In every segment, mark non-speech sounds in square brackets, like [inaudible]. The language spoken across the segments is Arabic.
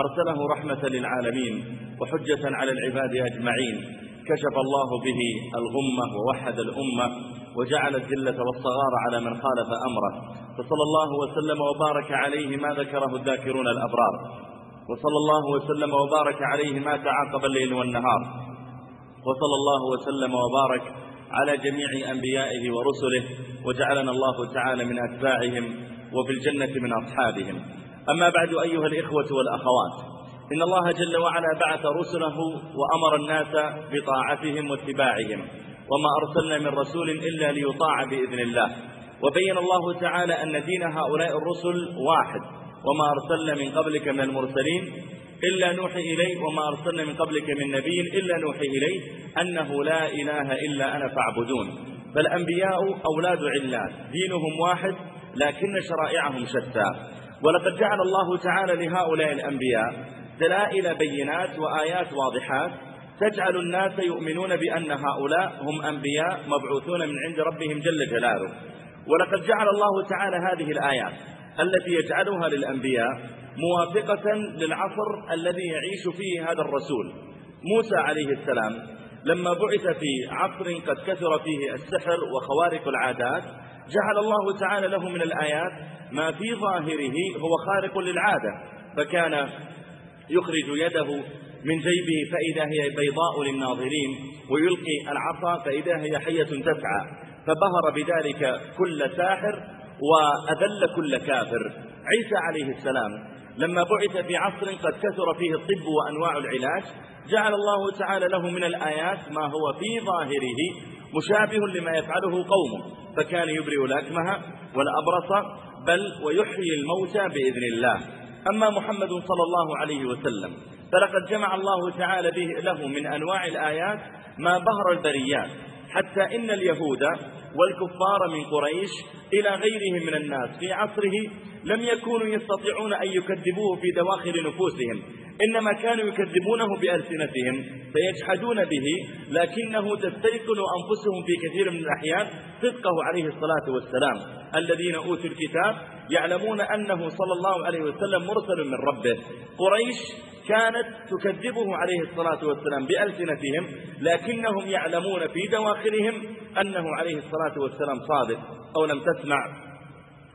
أرسله رحمة للعالمين وحجة على العباد أجمعين. كشف الله به الغمة ووحد الأمة وجعل الذلة والصغار على من خالف أمره. فصلى الله وسلم وبارك عليه ما ذكره الذاكرون الأبرار. وصلى الله وسلم وبارك عليه ما تعاقب الليل والنهار. وصلى الله وسلم وبارك على جميع أنبيائه ورسله وجعلنا الله تعالى من أتباعهم وفي الجنة من أصحابهم. أما بعد أيها الإخوة والأخوات إن الله جل وعلا بعث رسله وأمر الناس بطاعتهم واتباعهم وما أرسلنا من رسول إلا ليطاع بإذن الله وبين الله تعالى أن دين هؤلاء الرسل واحد وما أرسلنا من قبلك من المرسلين إلا نوحي إليه وما أرسلنا من قبلك من نبي إلا نوحي إليه أنه لا إله إلا أنا فاعبدون. فالأنبياء أولاد علات دينهم واحد لكن شرائعهم شتى. ولقد جعل الله تعالى لهؤلاء الأنبياء دلائل بينات وآيات واضحات تجعل الناس يؤمنون بأن هؤلاء هم أنبياء مبعوثون من عند ربهم جل جلاله. ولقد جعل الله تعالى هذه الآيات التي يجعلها للأنبياء موافقة للعصر الذي يعيش فيه هذا الرسول موسى عليه السلام لما بعث في عصر قد كثر فيه السحر وخوارق العادات جعل الله تعالى له من الآيات ما في ظاهره هو خارق للعادة فكان يخرج يده من جيبه فإذا هي بيضاء للناظرين ويلقي العصا فإذا هي حية تسعى فبهر بذلك كل ساحر وأذل كل كافر. عيسى عليه السلام لما بعث في عصر قد كثر فيه الطب وأنواع العلاج جعل الله تعالى له من الآيات ما هو في ظاهره مشابه لما يفعله قومه فكان يبرئ الأكمه والأبرص بل ويحيي الموتى بإذن الله. أما محمد صلى الله عليه وسلم فلقد جمع الله تعالى به له من أنواع الآيات ما بهر البريات حتى إن اليهود والكفار من قريش إلى غيرهم من الناس. في عصره لم يكونوا يستطيعون أن يكذبوه في دواخل نفوسهم. إنما كانوا يكذبونه بألسنتهم فيجحدون به لكنه تستيقن أنفسهم في كثير من الأحيان صدقه عليه الصلاة والسلام. الذين أوتوا الكتاب يعلمون أنه صلى الله عليه وسلم مرسل من ربه. قريش كانت تكذبه عليه الصلاة والسلام بألسنتهم لكنهم يعلمون في دواخلهم أنه عليه الصلاة والسلام صادق أو لم تسمع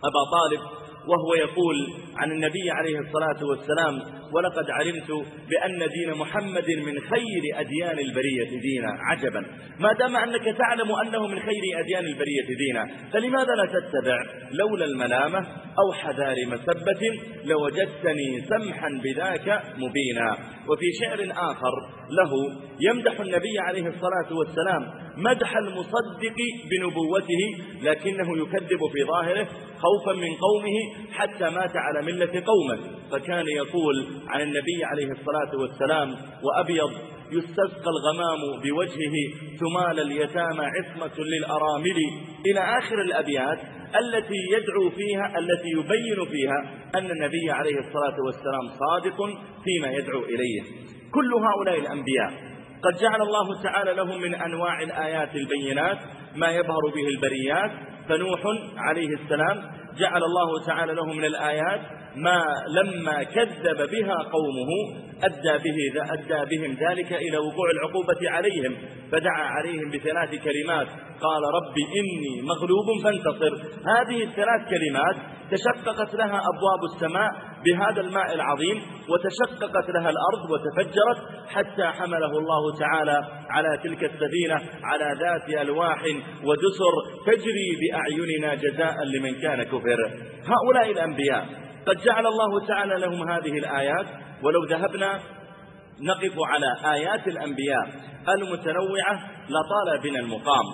أبا طالب وهو يقول عن النبي عليه الصلاة والسلام ولقد علمت بأن دين محمد من خير أديان البرية دينا. عجبا. ما دام أنك تعلم أنه من خير أديان البرية دينا فلماذا لا تتبع؟ لولا الملامة أو حذار مسبة لوجدتني سمحا بذاك مبينا. وفي شعر آخر له يمدح النبي عليه الصلاة والسلام مدح المصدق بنبوته لكنه يكذب في ظاهره خوفا من قومه حتى مات على ملة قومه. فكان يقول عن النبي عليه الصلاة والسلام وأبيض يستسقى الغمام بوجهه ثمال اليتامى عصمة للأرامل. إلى آخر الأبيات التي يدعو فيها التي يبين فيها أن النبي عليه الصلاة والسلام صادق فيما يدعو إليه. كل هؤلاء الأنبياء قد جعل الله تعالى له من أنواع الآيات البينات ما يظهر به البريات. فنوح عليه السلام جعل الله تعالى له من الآيات ما لما كذب بها قومه أدى, به أدى بهم ذلك إلى وقوع العقوبة عليهم فدعا عليهم بثلاث كلمات قال رب إني مغلوب فانتصر. هذه الثلاث كلمات تشققت لها أبواب السماء بهذا الماء العظيم وتشققت لها الأرض وتفجرت حتى حمله الله تعالى على تلك السفينة على ذات ألواح ودسر تجري بأعيننا جزاء لمن كان كفر. هؤلاء الأنبياء قد جعل الله تعالى لهم هذه الآيات ولو ذهبنا نقف على آيات الأنبياء المتنوعة لطال بنا المقام.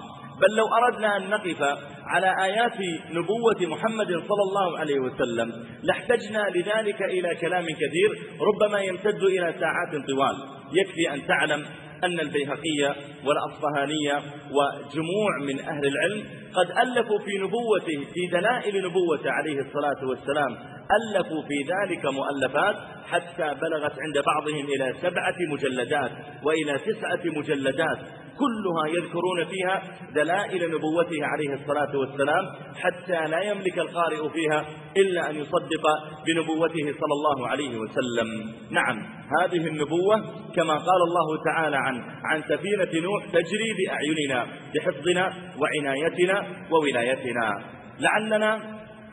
بل لو أردنا أن نقف على آيات نبوة محمد صلى الله عليه وسلم. لاحتجنا لذلك إلى كلام كثير. ربما يمتد إلى ساعات طوال. يكفي أن تعلم أن البيهقي والأصفهاني وجموع من أهل العلم قد ألفوا في نبوته في دلائل نبوته عليه الصلاة والسلام ألفوا في ذلك مؤلفات حتى بلغت عند بعضهم إلى سبعة مجلدات وإلى تسعة مجلدات كلها يذكرون فيها دلائل نبوته عليه الصلاة والسلام حتى لا يملك القارئ فيها إلا أن يصدق بنبوته صلى الله عليه وسلم. نعم هذه النبوة كما قال الله تعالى عن سفينة نوح تجري بأعيننا بحفظنا وعنايتنا وولايتنا. لعلنا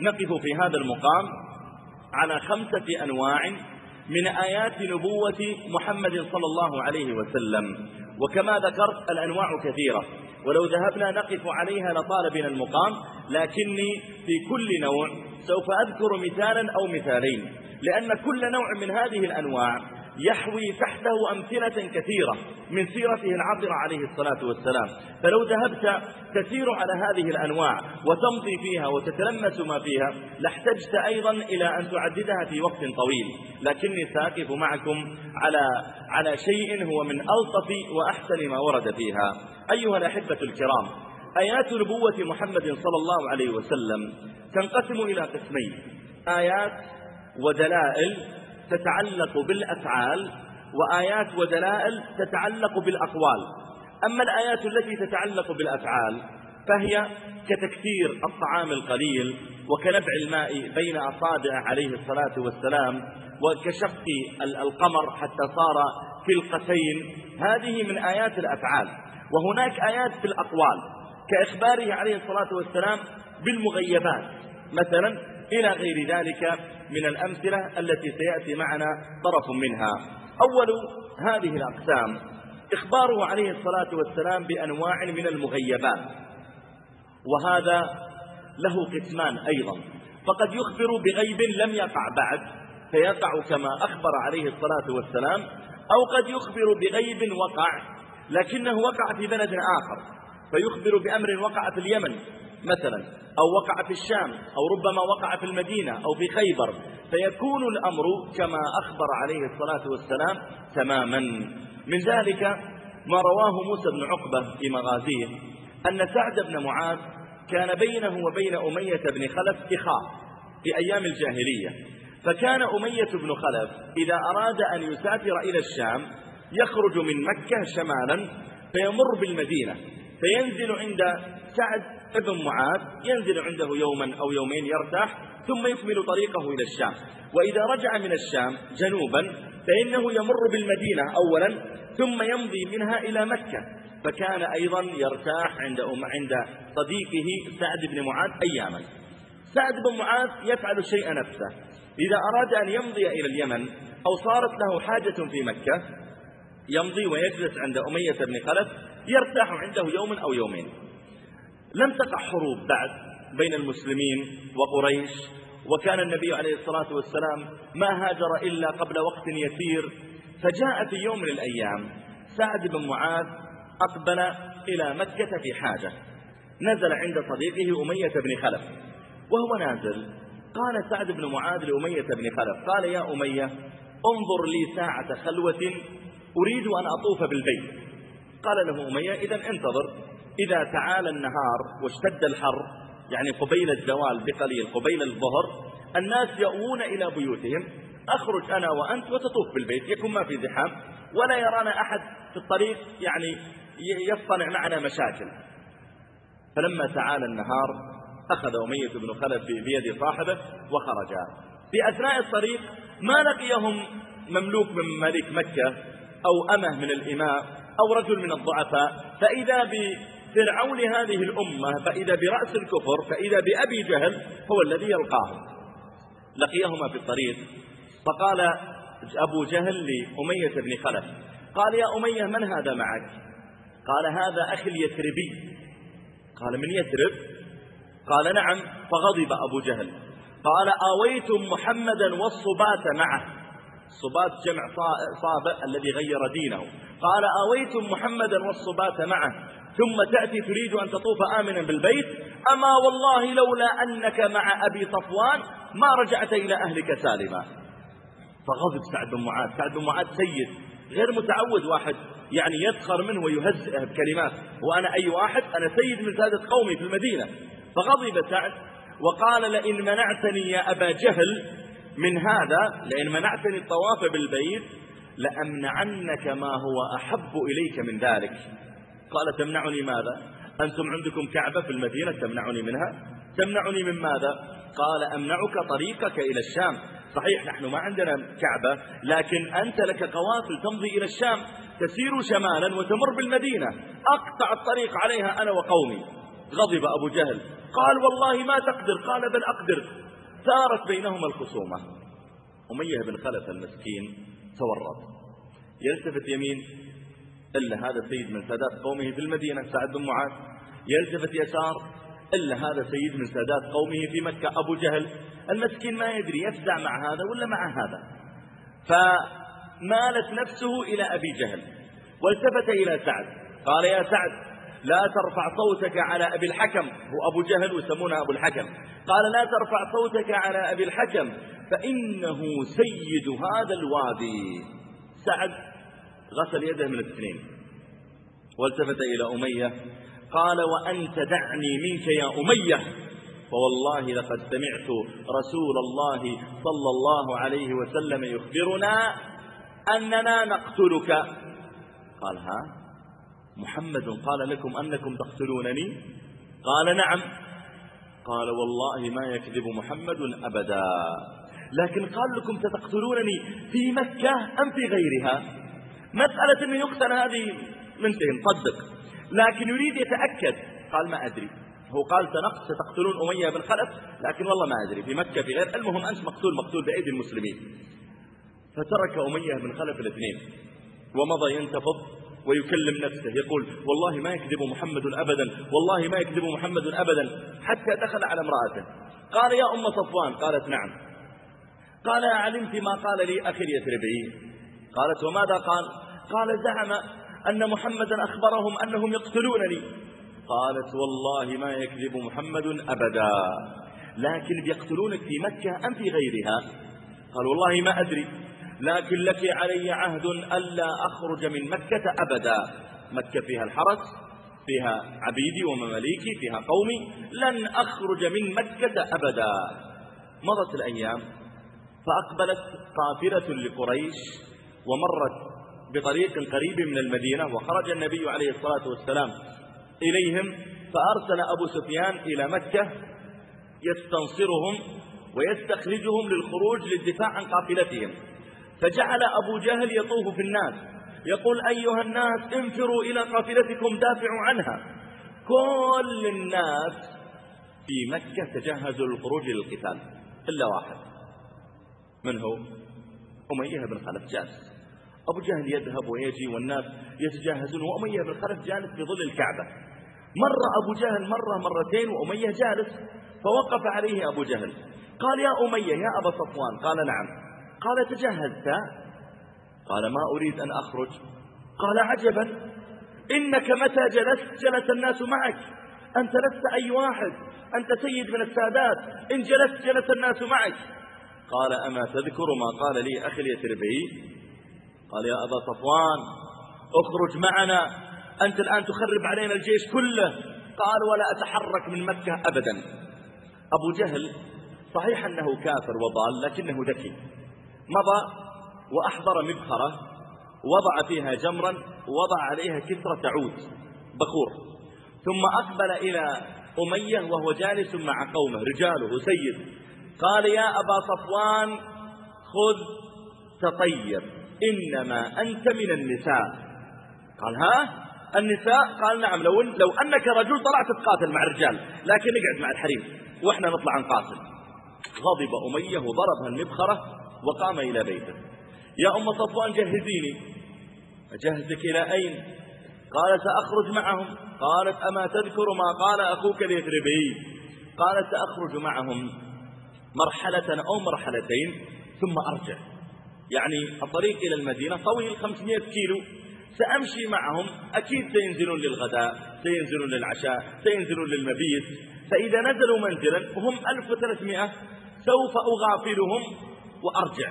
نقف في هذا المقام على خمسة أنواع من آيات نبوة محمد صلى الله عليه وسلم. وكما ذكرت الأنواع كثيرة ولو ذهبنا نقف عليها لطال بنا المقام لكني في كل نوع سوف أذكر مثالا أو مثالين لأن كل نوع من هذه الأنواع يحوي تحته أمثلة كثيرة من سيرته العطرة عليه الصلاة والسلام. فلو ذهبت تسير على هذه الأنواع وتمضي فيها وتتلمس ما فيها لاحتجت أيضا إلى أن تعددها في وقت طويل. لكني ساقف معكم على على شيء هو من ألطف وأحسن ما ورد فيها. أيها الأحبة الكرام آيات نبوة محمد صلى الله عليه وسلم تنقسم إلى قسمين آيات ودلائل تتعلق بالأفعال وآيات ودلائل تتعلق بالأقوال. أما الآيات التي تتعلق بالأفعال فهي كتكثير الطعام القليل وكنبع الماء بين أصابع عليه الصلاة والسلام وكشق القمر حتى صار فلقتين. هذه من آيات الأفعال. وهناك آيات في الأقوال كإخباره عليه الصلاة والسلام بالمغيبات. مثلا إلى غير ذلك من الأمثلة التي سيأتي معنا طرف منها. أول هذه الأقسام إخباره عليه الصلاة والسلام بأنواع من المغيبات وهذا له قسمان أيضا. فقد يخبر بغيب لم يقع بعد فيقع كما أخبر عليه الصلاة والسلام أو قد يخبر بغيب وقع لكنه وقع في بلد آخر فيخبر بأمر وقع في اليمن. مثلا أو وقع في الشام أو ربما وقع في المدينة أو في خيبر فيكون الأمر كما أخبر عليه الصلاة والسلام تماما. من ذلك ما رواه موسى بن عقبة في مغازيه أن سعد بن معاذ كان بينه وبين أمية بن خلف إخاء في أيام الجاهلية. فكان أمية بن خلف إذا أراد أن يسافر إلى الشام يخرج من مكة شمالا فيمر بالمدينة فينزل عند سعد ابن معاذ ينزل عنده يوما أو يومين يرتاح ثم يكمل طريقه إلى الشام. وإذا رجع من الشام جنوبا فإنه يمر بالمدينة أولا ثم يمضي منها إلى مكة. فكان أيضا يرتاح عند عند صديقه سعد بن معاذ أياما. سعد بن معاذ يفعل الشيء نفسه. إذا أراد أن يمضي إلى اليمن أو صارت له حاجة في مكة يمضي ويجلس عند أمية بن خلف يرتاح عنده يوما أو يومين. لم تقع حروب بعد بين المسلمين وقريش وكان النبي عليه الصلاة والسلام ما هاجر إلا قبل وقت يسير فجاء في يوم من الأيام سعد بن معاذ أقبل إلى مكة في حاجة. نزل عند صديقه أمية بن خلف وهو نازل. قال سعد بن معاذ لأمية بن خلف قال يا أمية انظر لي ساعة خلوة أريد أن أطوف بالبيت. قال له أمية إذا انتظر. إذا تعالى النهار واشتد الحر يعني قبيل الزوال بقليل قبيل الظهر الناس يأوون إلى بيوتهم أخرج أنا وأنت وتطوف بالبيت يكون ما في زحام ولا يرانا أحد في الطريق يعني يصطنع معنا مشاكل. فلما تعالى النهار أخذ أمية بن خلف بيد صاحبه وخرجا. في أثناء الطريق ما لقيهم مملوك من مماليك مكة أو أمة من الإماء أو رجل من الضعفاء فإذا فرعون هذه الأمة فإذا برأس الكفر فإذا بأبي جهل هو الذي يلقاه لقيهما في الطريق فقال أبو جهل لأمية بن خلف قال يا أمية من هذا معك؟ قال هذا أخي اليثربي. قال من يثرب؟ قال نعم فغضب أبو جهل. قال آويتم محمدا والصبات معه. صبات جمع صابئ الذي غير دينه. قال آويتم محمدا والصبات معه. ثم تأتي تريد أن تطوف آمنا بالبيت أما والله لولا أنك مع أبي صفوان ما رجعت إلى أهلك سالما. فغضب سعد بن معاذ سعد بن معاذ سيد غير متعود واحد يعني يسخر منه ويهزئه بكلمات وأنا أي واحد أنا سيد من سادة قومي في المدينة. فغضب سعد وقال لئن منعتني يا أبا جهل من هذا لئن منعتني الطواف بالبيت لأمنعنك ما هو أحب إليك من ذلك. قال تمنعني ماذا؟ أنتم عندكم كعبة في المدينة تمنعني منها. تمنعني من ماذا؟ قال أمنعك طريقك إلى الشام. صحيح نحن ما عندنا كعبة لكن أنت لك قوافل تمضي إلى الشام تسير شمالا وتمر بالمدينة. أقطع الطريق عليها أنا وقومي. غضب أبو جهل. قال والله ما تقدر. قال بل أقدر. ثارت بينهما الخصومة. أمية بن خلف المسكين تورط. يلتفت يمين. إلا هذا سيد من سادات قومه في المدينة سعد بن معاذ يلتفت يسار إلا هذا سيد من سادات قومه في مكة أبو جهل المسكين ما يدري يفزع مع هذا ولا مع هذا. فمالت نفسه إلى أبي جهل والتفت إلى سعد قال يا سعد لا ترفع صوتك على أبي الحكم هو أبو جهل ويسمونه أبو الحكم قال لا ترفع صوتك على أبي الحكم فإنه سيد هذا الوادي. سعد غسل يده من الاثنين. والتفت إلى أمية قال وأنت دعني منك يا أمية. فوالله لقد سمعت رسول الله صلى الله عليه وسلم يخبرنا أننا نقتلك. قال ها؟ محمد قال لكم أنكم تقتلونني؟ قال نعم. قال والله ما يكذب محمد أبدا. لكن قال لكم ستقتلونني في مكة أم في غيرها؟ مسألة أنه يقتل هذه منتهي نصدق لكن يريد يتأكد. قال ما أدري. هو قال ستقتلون أمية بن خلف. لكن والله ما أدري. في مكة في غير المهم أنت مقتول. مقتول بأيدي المسلمين. فترك أمية بن خلف الاثنين. ومضى ينتفض ويكلم نفسه. يقول والله ما يكذب محمد أبدا. والله ما يكذب محمد أبدا. حتى دخل على امرأته. قال يا أم صفوان. قالت نعم. قال علمت ما قال لي أخي اليثربي. قالت وماذا قال؟ قال زعم أن محمدا أخبرهم أنهم يقتلونني. قالت والله ما يكذب محمد أبدا. لكن يقتلونك في مكة أم في غيرها؟ قال والله ما أدري. لكن لك علي عهد ألا أخرج من مكة أبدا. مكة فيها الحرس فيها عبيدي ومماليكي فيها قومي. لن أخرج من مكة أبدا. مضت الأيام فأقبلت قافلة لقريش. ومرت بطريق قريب من المدينة وخرج النبي عليه الصلاة والسلام إليهم فأرسل أبو سفيان إلى مكة يستنصرهم ويستخرجهم للخروج للدفاع عن قافلتهم. فجعل أبو جهل يطوف في الناس يقول أيها الناس انفروا إلى قافلتكم دافعوا عنها. كل الناس في مكة تجهزوا للخروج للقتال. إلا واحد من هو؟ أمية بن خلف جالس أبو جهل يذهب ويجي والناس يتجهزون وأمية بن خلف جالس في ظل الكعبة. مر أبو جهل مرة مرتين وأمية جالس فوقف عليه أبو جهل. قال يا أمية يا أبا صفوان. قال نعم. قال تجهزت. قال ما أريد أن أخرج. قال عجبا. إنك متى جلست؟ جلس الناس معك. أنت لست أي واحد. أنت سيد من السادات. إن جلست جلس الناس معك. قال أما تذكر ما قال لي أخي اليتربي قال يا أبا صفوان اخرج معنا أنت الآن تخرب علينا الجيش كله. قال ولا أتحرك من مكة أبدا. أبو جهل صحيح أنه كافر وضال لكنه ذكي. مضى وأحضر مبخرة وضع فيها جمرا ووضع عليها كسرة عود بخور. ثم أقبل إلى أمية وهو جالس مع قومه رجاله سيد. قال يا أبا صفوان خذ تطير. إنما أنت من النساء. قال ها؟ النساء قال نعم لو, لو أنك رجل طلعت تقاتل مع الرجال لكن اقعد مع الحريم وإحنا نطلع نقاتل. غضب أمية وضربها المبخرة وقام إلى بيته. يا أم صفوان جهزيني. أجهزك إلى أين؟ قال سأخرج معهم. قالت أما تذكر ما قال أخوك اليثربي قال سأخرج معهم مرحلة أو مرحلتين ثم أرجع. يعني الطريق إلى المدينة طويل 500 كيلو. سأمشي معهم أكيد سينزلون للغداء سينزلون للعشاء سينزلون للمبيت. فإذا نزلوا منزلا وهم 1300 سوف أغافلهم وأرجع.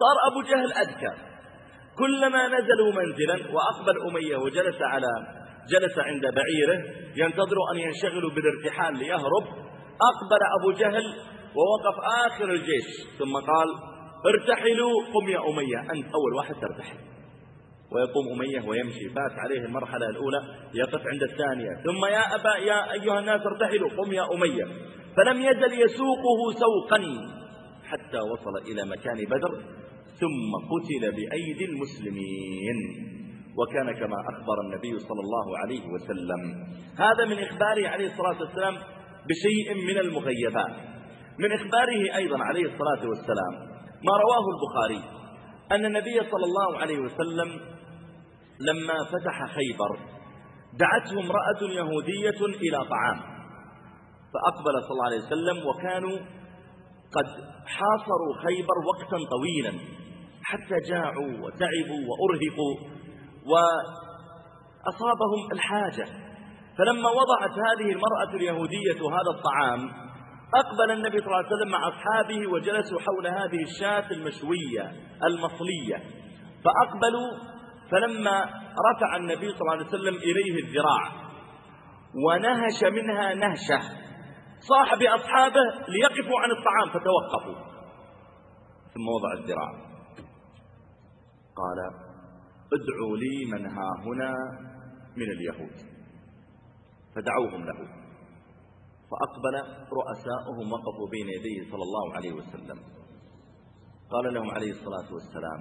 صار أبو جهل أذكى. كلما نزلوا منزلا وأقبل أمية وجلس على جلس عند بعيره ينتظر أن ينشغلوا بالارتحال ليهرب أقبل أبو جهل ووقف آخر الجيش. ثم قال ارتحلوا. قم يا أمية أنت أول واحد ترتحل. ويقوم أمية ويمشي. فات عليه المرحلة الأولى يقف عند الثانية. ثم يا أبا يا أيها الناس ارتحلوا. قم يا أمية. فلم يزل يسوقه سوقا حتى وصل إلى مكان بدر ثم قتل بأيدي المسلمين. وكان كما أخبر النبي صلى الله عليه وسلم. هذا من إخباره عليه الصلاة والسلام بشيء من المغيبات. من إخباره أيضا عليه الصلاة والسلام. ما رواه البخاري أن النبي صلى الله عليه وسلم لما فتح خيبر دعته امرأة يهودية إلى طعام فأقبل صلى الله عليه وسلم وكانوا قد حاصروا خيبر وقتا طويلا حتى جاعوا وتعبوا وأرهقوا وأصابهم الحاجة. فلما وضعت هذه المرأة اليهودية هذا الطعام أقبل النبي صلى الله عليه وسلم مع أصحابه وجلسوا حول هذه الشاة المشوية المصلية. فأقبلوا فلما رفع النبي صلى الله عليه وسلم إليه الذراع ونهش منها نهشة صاح بأصحابه ليقفوا عن الطعام فتوقفوا. ثم وضع الذراع. قال ادعوا لي من ها هنا من اليهود. فدعوهم له. فأقبل رؤساؤهم وقفوا بين يديه صلى الله عليه وسلم. قال لهم عليه الصلاة والسلام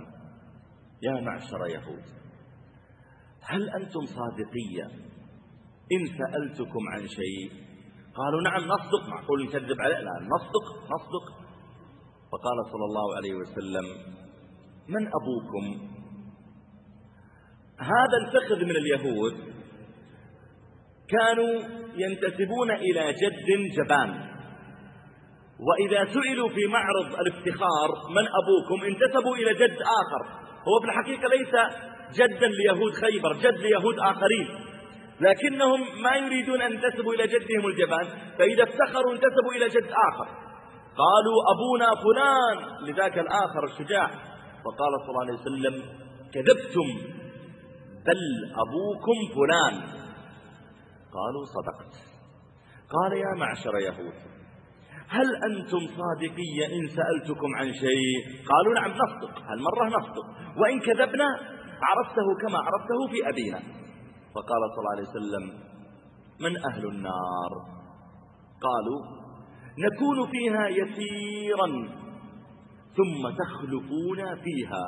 يا معشر يهود هل أنتم صادقية إن سألتكم عن شيء. قالوا نعم نصدق. معقول نكذب عليه لا نصدق نصدق. فقال صلى الله عليه وسلم من أبوكم؟ هذا الفخذ من اليهود كانوا ينتسبون إلى جد جبان. وإذا سئلوا في معرض الافتخار من أبوكم انتسبوا إلى جد آخر. هو في الحقيقة ليس جدا ليهود خيبر جد ليهود آخرين. لكنهم ما يريدون أن ينتسبوا إلى جدهم الجبان فإذا افتخروا انتسبوا إلى جد آخر. قالوا أبونا فلان لذاك الآخر الشجاع فقال صلى الله عليه وسلم كذبتم بل أبوكم فلان. قالوا صدقت. قال يا معشر يهود هل أنتم صادقية إن سألتكم عن شيء؟ قالوا نعم نصدق هالمرة نصدق. وإن كذبنا عرفته كما عرفته في أبينا. فقال صلى الله عليه وسلم من أهل النار؟ قالوا نكون فيها يسيرا ثم تخلفون فيها.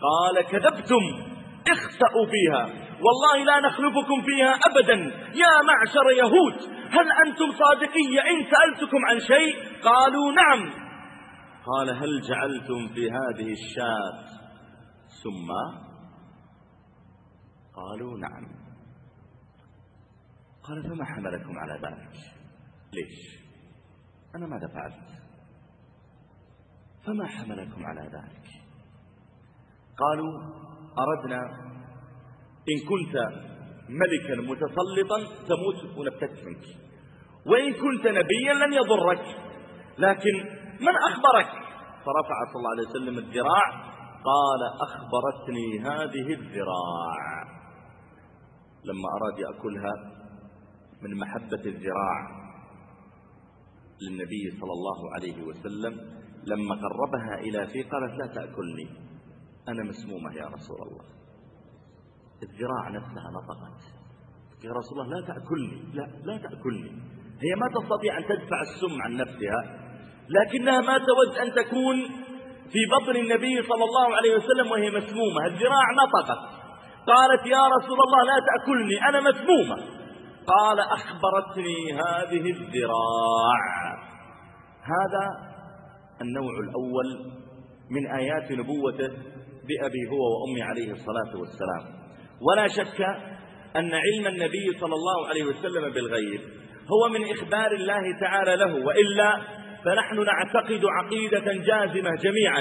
قال كذبتم. اخسأوا فيها. والله لا نخلفكم فيها أبدا. يا معشر يهود هل أنتم صادقية إن سألتكم عن شيء قالوا نعم. قال هل جعلتم في هذه الشاة سما قالوا نعم. قال فما حملكم على ذلك؟ ليش؟ أنا ماذا فعلت؟ فما حملكم على ذلك؟ قالوا أردنا إن كنت ملكا متسلطا تموت ونبتت منك. وإن كنت نبيا لن يضرك لكن من أخبرك؟ فرفع صلى الله عليه وسلم الذراع قال أخبرتني هذه الذراع. لما أراد يأكلها من محبة الذراع للنبي صلى الله عليه وسلم لما قربها إلى فيه قالت لا تأكلني. أنا مسمومة يا رسول الله. الذراع نفسها نطقت. يا رسول الله لا تأكلني لا لا تأكلني. هي ما تستطيع أن تدفع السم عن نفسها لكنها ما تود أن تكون في بطن النبي صلى الله عليه وسلم وهي مسمومة. الذراع نطقت. قالت يا رسول الله لا تأكلني أنا مسمومة. قال أخبرتني هذه الذراع. هذا النوع الأول من آيات نبوته. بأبي هو وأمي عليه الصلاة والسلام. ولا شك أن علم النبي صلى الله عليه وسلم بالغيب هو من إخبار الله تعالى له وإلا فنحن نعتقد عقيدة جازمة جميعا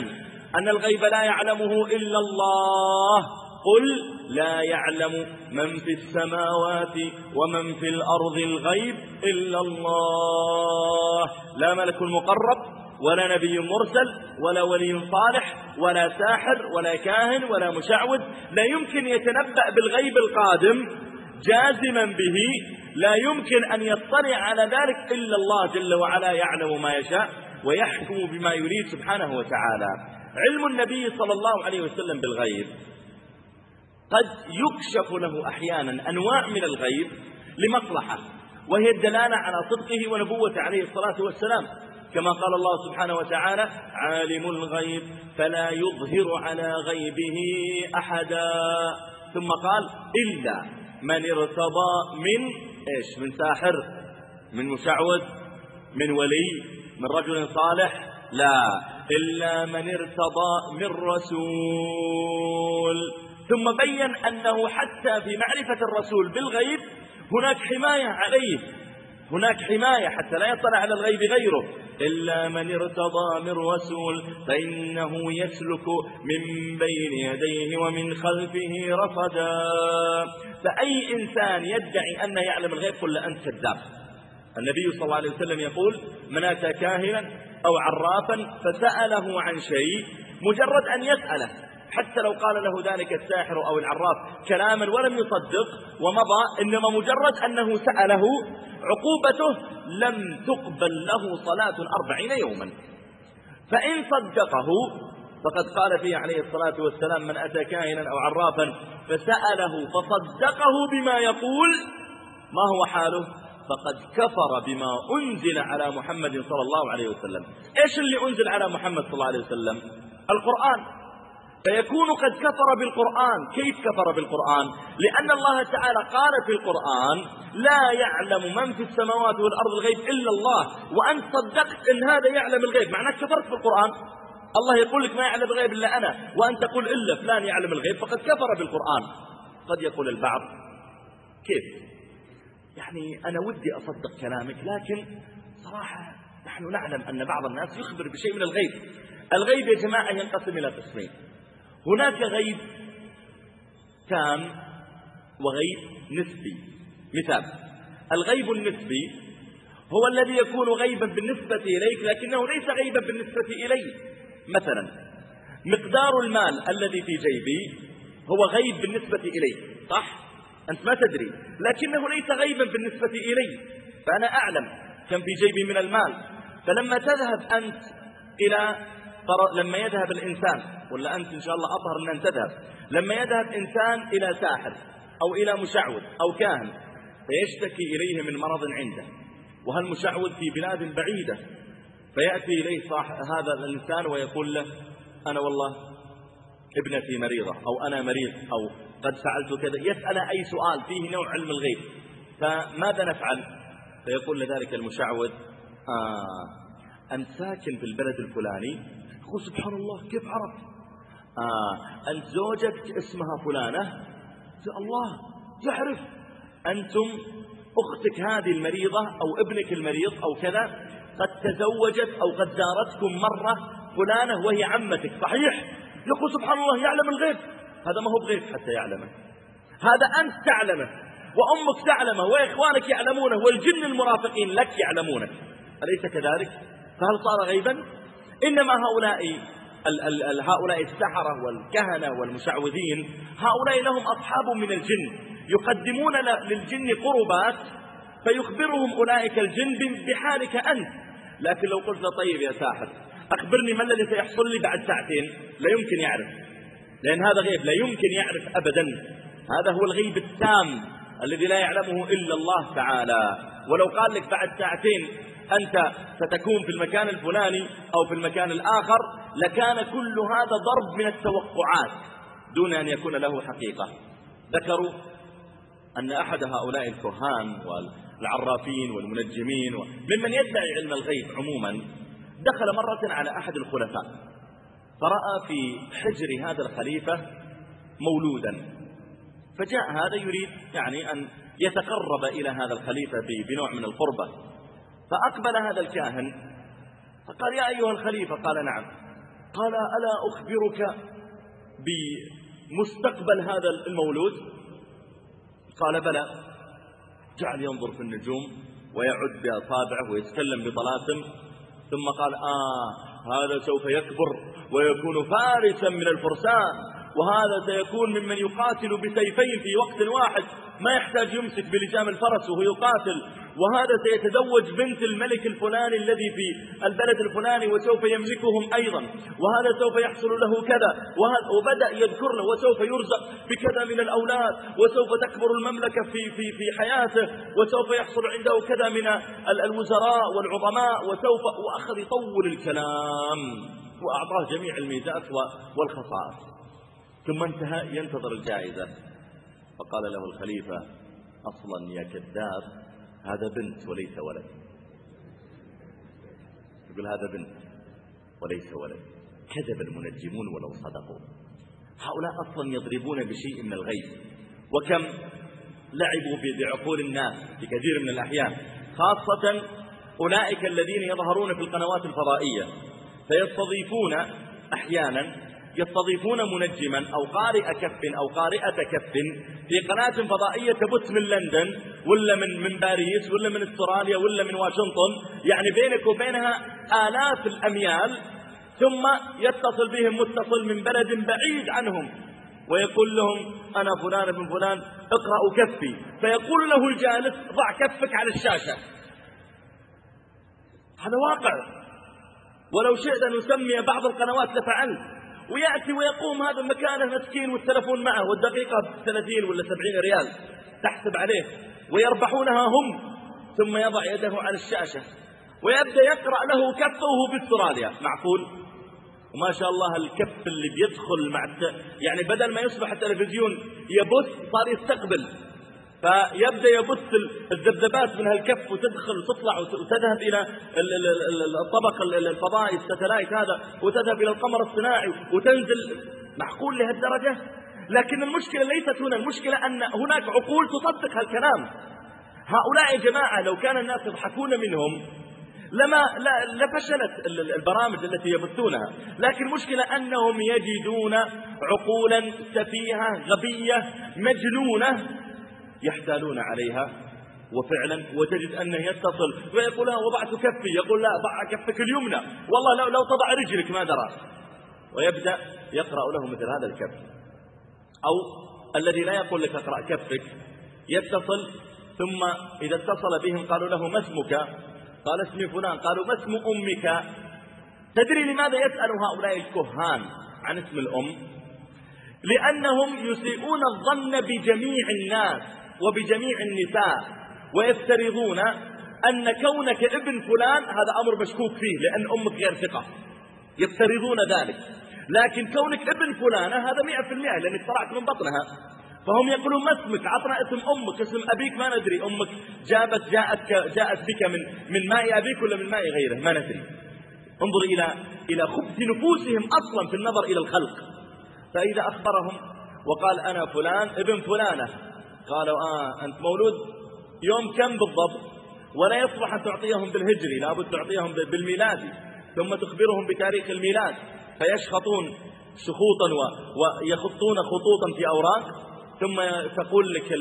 أن الغيب لا يعلمه إلا الله. قل لا يعلم من في السماوات ومن في الأرض الغيب إلا الله. لا ملك مقرب ولا نبي مرسل ولا ولي صالح ولا ساحر ولا كاهن ولا مشعوذ لا يمكن يتنبأ بالغيب القادم جازما به لا يمكن أن يطلع على ذلك إلا الله جل وعلا يعلم ما يشاء ويحكم بما يريد سبحانه وتعالى. علم النبي صلى الله عليه وسلم بالغيب قد يكشف له أحيانا أنواع من الغيب لمصلحة وهي الدلالة على صدقه ونبوته عليه الصلاة والسلام. كما قال الله سبحانه وتعالى عالم الغيب فلا يظهر على غيبه أحدا. ثم قال إلا من ارتضى من إيش؟ من ساحر من مشعوذ من ولي من رجل صالح. لا إلا من ارتضى من رسول. ثم بين أنه حتى في معرفة الرسول بالغيب هناك حماية عليه. هناك حماية حتى لا يطلع على الغيب غيره. إلا من ارتضى من رسول فإنه يسلك من بين يديه ومن خلفه رصدا. فأي إنسان يدعي أنه يعلم الغيب قل أنت كذاب. النبي صلى الله عليه وسلم يقول من أتى كاهنا أو عرافا فسأله عن شيء مجرد أن يسأله. حتى لو قال له ذلك الساحر أو العراف كلاما ولم يصدق ومضى إنما مجرد أنه سأله عقوبته لم تقبل له صلاة أربعين يوما. فإن صدقه فقد قال فيه عليه الصلاة والسلام من أتى كاهنا أو عرافا فسأله فصدقه بما يقول ما هو حاله؟ فقد كفر بما أنزل على محمد صلى الله عليه وسلم. إيش اللي أنزل على محمد صلى الله عليه وسلم؟ القرآن. فيكون قد كفر بالقرآن. كيف كفر بالقرآن؟ لأن الله تعالى قال في القرآن لا يعلم من في السماوات والأرض الغيب إلا الله. وأنت صدقت أن هذا يعلم الغيب. معناك كفرت بالقرآن. الله يقول لك ما يعلم الغيب إلا أنا. وأنت تقول إلا فلان يعلم الغيب فقد كفر بالقرآن. قد يقول البعض كيف؟ يعني أنا ودي أصدق كلامك لكن صراحة نحن نعلم أن بعض الناس يخبر بشيء من الغيب. الغيب يا جماعة ينقسم إلى قسمين. هناك غيب تام وغيب نسبي. مثال الغيب النسبي هو الذي يكون غيبا بالنسبة إليك لكنه ليس غيبا بالنسبة إلي. مثلا مقدار المال الذي في جيبي هو غيب بالنسبة إلي. صح؟ أنت ما تدري. لكنه ليس غيبا بالنسبة إلي. فأنا أعلم كم في جيبي من المال. فلما تذهب أنت إلى لما يذهب الإنسان ولا أنت إن شاء الله أظهر من أن تذهب لما يذهب إنسان إلى ساحر أو إلى مشعوذ أو كاهن فيشتكي إليه من مرض عنده. وهالمشعوذ في بلاد بعيدة؟ فيأتي إليه صاحب هذا الإنسان ويقول له أنا والله ابنتي مريضة أو أنا مريض أو قد فعلت كذا. يسأل أي سؤال فيه نوع علم الغيب. فماذا نفعل؟ فيقول لذلك المشعوذ آه أنت ساكن في البلد الفلاني؟ يقول سبحان الله كيف عرفت؟ آه أنت زوجك اسمها فلانة. الله يعرف أنتم أختك هذه المريضة أو ابنك المريض أو كذا قد تزوجت أو قد زارتكم مرة فلانة وهي عمتك صحيح؟ يقول سبحان الله يعلم الغيب. هذا ما هو بغيب حتى يعلمه. هذا أنت تعلمه وأمك تعلمه وإخوانك يعلمونه والجن المرافقين لك يعلمونه. أليس كذلك؟ فهل صار غيبا؟ إنما هؤلاء ال ال هؤلاء السحرة والكهنة والمشعوذين هؤلاء لهم أصحاب من الجن يقدمون للجن قربات فيخبرهم أولئك الجن بحالك أنت. لكن لو قلت له طيب يا ساحر أخبرني ما الذي سيحصل لي بعد ساعتين؟ لا يمكن يعرف. لأن هذا غيب لا يمكن يعرف أبدا. هذا هو الغيب التام الذي لا يعلمه إلا الله تعالى. ولو قال لك بعد ساعتين أنت ستكون في المكان الفلاني أو في المكان الآخر لكان كل هذا ضرب من التوقعات دون أن يكون له حقيقة. ذكروا أن أحد هؤلاء الكهان والعرافين والمنجمين ممن يدعي علم الغيب عموما دخل مرة على أحد الخلفاء فرأى في حجر هذا الخليفة مولودا. فجاء هذا يريد يعني أن يتقرب إلى هذا الخليفة بنوع من القربة. فأقبل هذا الكاهن فقال يا أيها الخليفة. قال نعم. قال ألا أخبرك مستقبل هذا المولود؟ قال بلى. جعل ينظر في النجوم ويعد بأصابعه ويتكلم بطلاسم ثم قال آه هذا سوف يكبر ويكون فارسا من الفرسان. وهذا سيكون ممن يقاتل بسيفين في وقت واحد. ما يحتاج يمسك بلجام الفرس وهو يقاتل. وهذا سيتزوج بنت الملك الفلاني الذي في البلد الفلاني وسوف يملكهم أيضا. وهذا سوف يحصل له كذا. وبدأ يذكر له وسوف يرزق بكذا من الأولاد. وسوف تكبر المملكة في, في, في حياته. وسوف يحصل عنده كذا من الوزراء والعظماء. وسوف وأخذ يطول الكلام. وأعطاه جميع الميزات والخصائص. ثم انتهى ينتظر الجائزة. فقال له الخليفة أصلا يا كذاب هذا بنت وليس ولد. يقول هذا بنت وليس ولد. كذب المنجمون ولو صدقوا. هؤلاء أصلا يضربون بشيء من الغيب. وكم لعبوا بعقول الناس في كثير من الأحيان خاصة أولئك الذين يظهرون في القنوات الفضائية فيستضيفون أحيانا يستضيفون منجما أو قارئ كف أو قارئة كف في قناة فضائية تبث من لندن ولا من من باريس ولا من أستراليا ولا من واشنطن. يعني بينك وبينها آلاف الأميال. ثم يتصل بهم متصل من بلد بعيد عنهم. ويقول لهم أنا فلان ابن فلان اقرأوا كفي. فيقول له الجالس ضع كفك على الشاشة. هذا واقع. ولو شئت أن نسمي بعض القنوات لفعلت. ويأتي ويقوم هذا مكانه مسكين والتلفون معه والدقيقة 30 ولا 70 ريال تحسب عليه. ويربحونها هم ثم يضع يده على الشاشة ويبدأ يقرأ له كفه وهو باستراليا معقول؟ وما شاء الله الكف اللي بيدخل مع يعني بدل ما يصبح التلفزيون يبث صار يستقبل. فيبدأ يبث الذبذبات من هالكف وتدخل وتطلع وتذهب إلى الطبق الفضائي الستلايت هذا وتذهب إلى القمر الصناعي وتنزل. معقول لهالدرجة؟ لكن المشكلة ليست هنا المشكلة أن هناك عقول تصدق هالكلام. هؤلاء جماعة لو كان الناس يضحكون منهم لما لفشلت البرامج التي يبثونها. لكن المشكلة أنهم يجدون عقولا سفيهة غبية مجنونة يحتالون عليها وفعلا وتجد أنه يتصل. ويقول لا وضعت كفي يقول لا ضع كفك اليمنى. والله لو, لو تضع رجلك ما درى. ويبدأ يقرأ له مثل هذا الكف. أو الذي لا يقول لك اقرأ كفك يتصل. ثم إذا اتصل بهم قالوا له ما اسمك؟ قال اسمي فلان. قالوا ما اسم أمك؟ تدري لماذا يسأل هؤلاء الكهان عن اسم الأم؟ لأنهم يسيئون الظن بجميع الناس. وبجميع النساء ويفترضون أن كونك ابن فلان هذا أمر مشكوك فيه لأن أمك غير ثقة. يفترضون ذلك. لكن كونك ابن فلانة هذا مئة في المئة لأنك طلعت من بطنها. فهم يقولون ما اسمك؟ عطنا اسم أمك اسم أبيك ما ندري. أمك جابت جاءت جاءت بك من من ماء أبيك ولا من ماء غيره؟ ما ندري. انظر إلى إلى خبث نفوسهم أصلا في النظر إلى الخلق. فإذا أخبرهم وقال أنا فلان ابن فلانة قالوا آه أنت مولود يوم كم بالضبط؟ ولا يصلح أن تعطيهم بالهجري لابد تعطيهم بالميلادي ثم تخبرهم بتاريخ الميلاد فيشخطون شخوطا ويخطون خطوطا في أوراق ثم تقول لك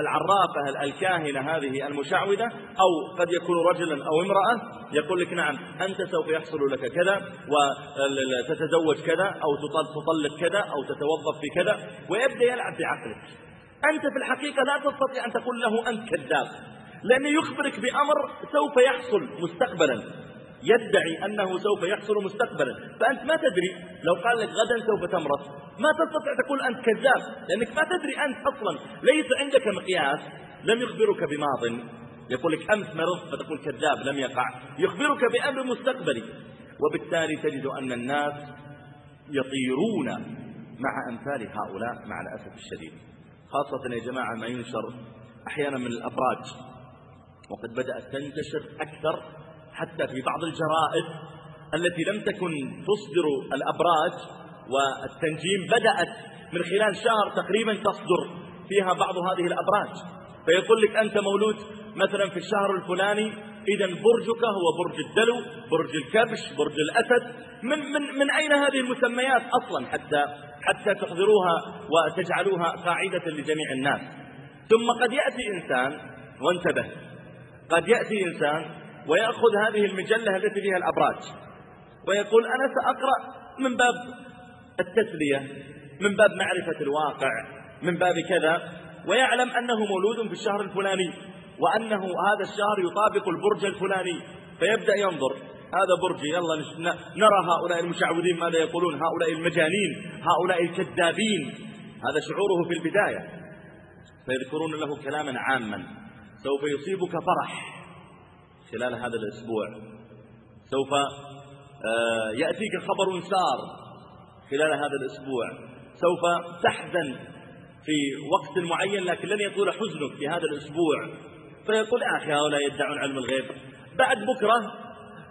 العرافة الكاهنة هذه المشعوذة أو قد يكون رجلا أو امرأة يقول لك نعم أنت سوف يحصل لك كذا وتتزوج كذا أو تطلق كذا أو تتوظف في كذا ويبدأ يلعب بعقلك. أنت في الحقيقة لا تستطيع أن تقول له أنت كذاب. لأنه يخبرك بأمر سوف يحصل مستقبلا. يدعي أنه سوف يحصل مستقبلا. فأنت ما تدري لو قال لك غدا سوف تمرض. ما تستطيع تقول أنت كذاب لأنك ما تدري أنت أصلا. ليس عندك مقياس. لم يخبرك بماض. يقول لك أمس مرضت فتقول كذاب لم يقع. يخبرك بأمر مستقبلي. وبالتالي تجد أن الناس يطيرون مع أمثال هؤلاء مع الأسف الشديد. خاصة يا جماعة ما ينشر أحيانا من الأفراج. وقد بدأت تنتشر أكثر حتى في بعض الجرائد التي لم تكن تصدر الأبراج والتنجيم بدأت من خلال شهر تقريبا تصدر فيها بعض هذه الأبراج. فيقول لك أنت مولود مثلا في الشهر الفلاني إذا برجك هو برج الدلو برج الكبش برج الأسد. من, من, من أين هذه المسميات أصلا حتى, حتى تحضروها وتجعلوها قاعدة لجميع الناس. ثم قد يأتي إنسان وانتبه قد يأتي إنسان ويأخذ هذه المجلة التي فيها الأبراج ويقول أنا سأقرأ من باب التسلية من باب معرفة الواقع من باب كذا ويعلم أنه مولود في الشهر الفلاني وأنه هذا الشهر يطابق البرج الفلاني فيبدأ ينظر. هذا برجي يلا نرى هؤلاء المشعوذين ماذا يقولون؟ هؤلاء المجانين هؤلاء الكذابين. هذا شعوره في البداية. فيذكرون له كلاما عاما. سوف يصيبك فرح خلال هذا الأسبوع. سوف آه، يأتيك خبر سار خلال هذا الأسبوع. سوف تحزن في وقت معين لكن لن يطول حزنك في هذا الأسبوع. فيقول أخي هؤلاء يدعون علم الغيب. بعد بكرة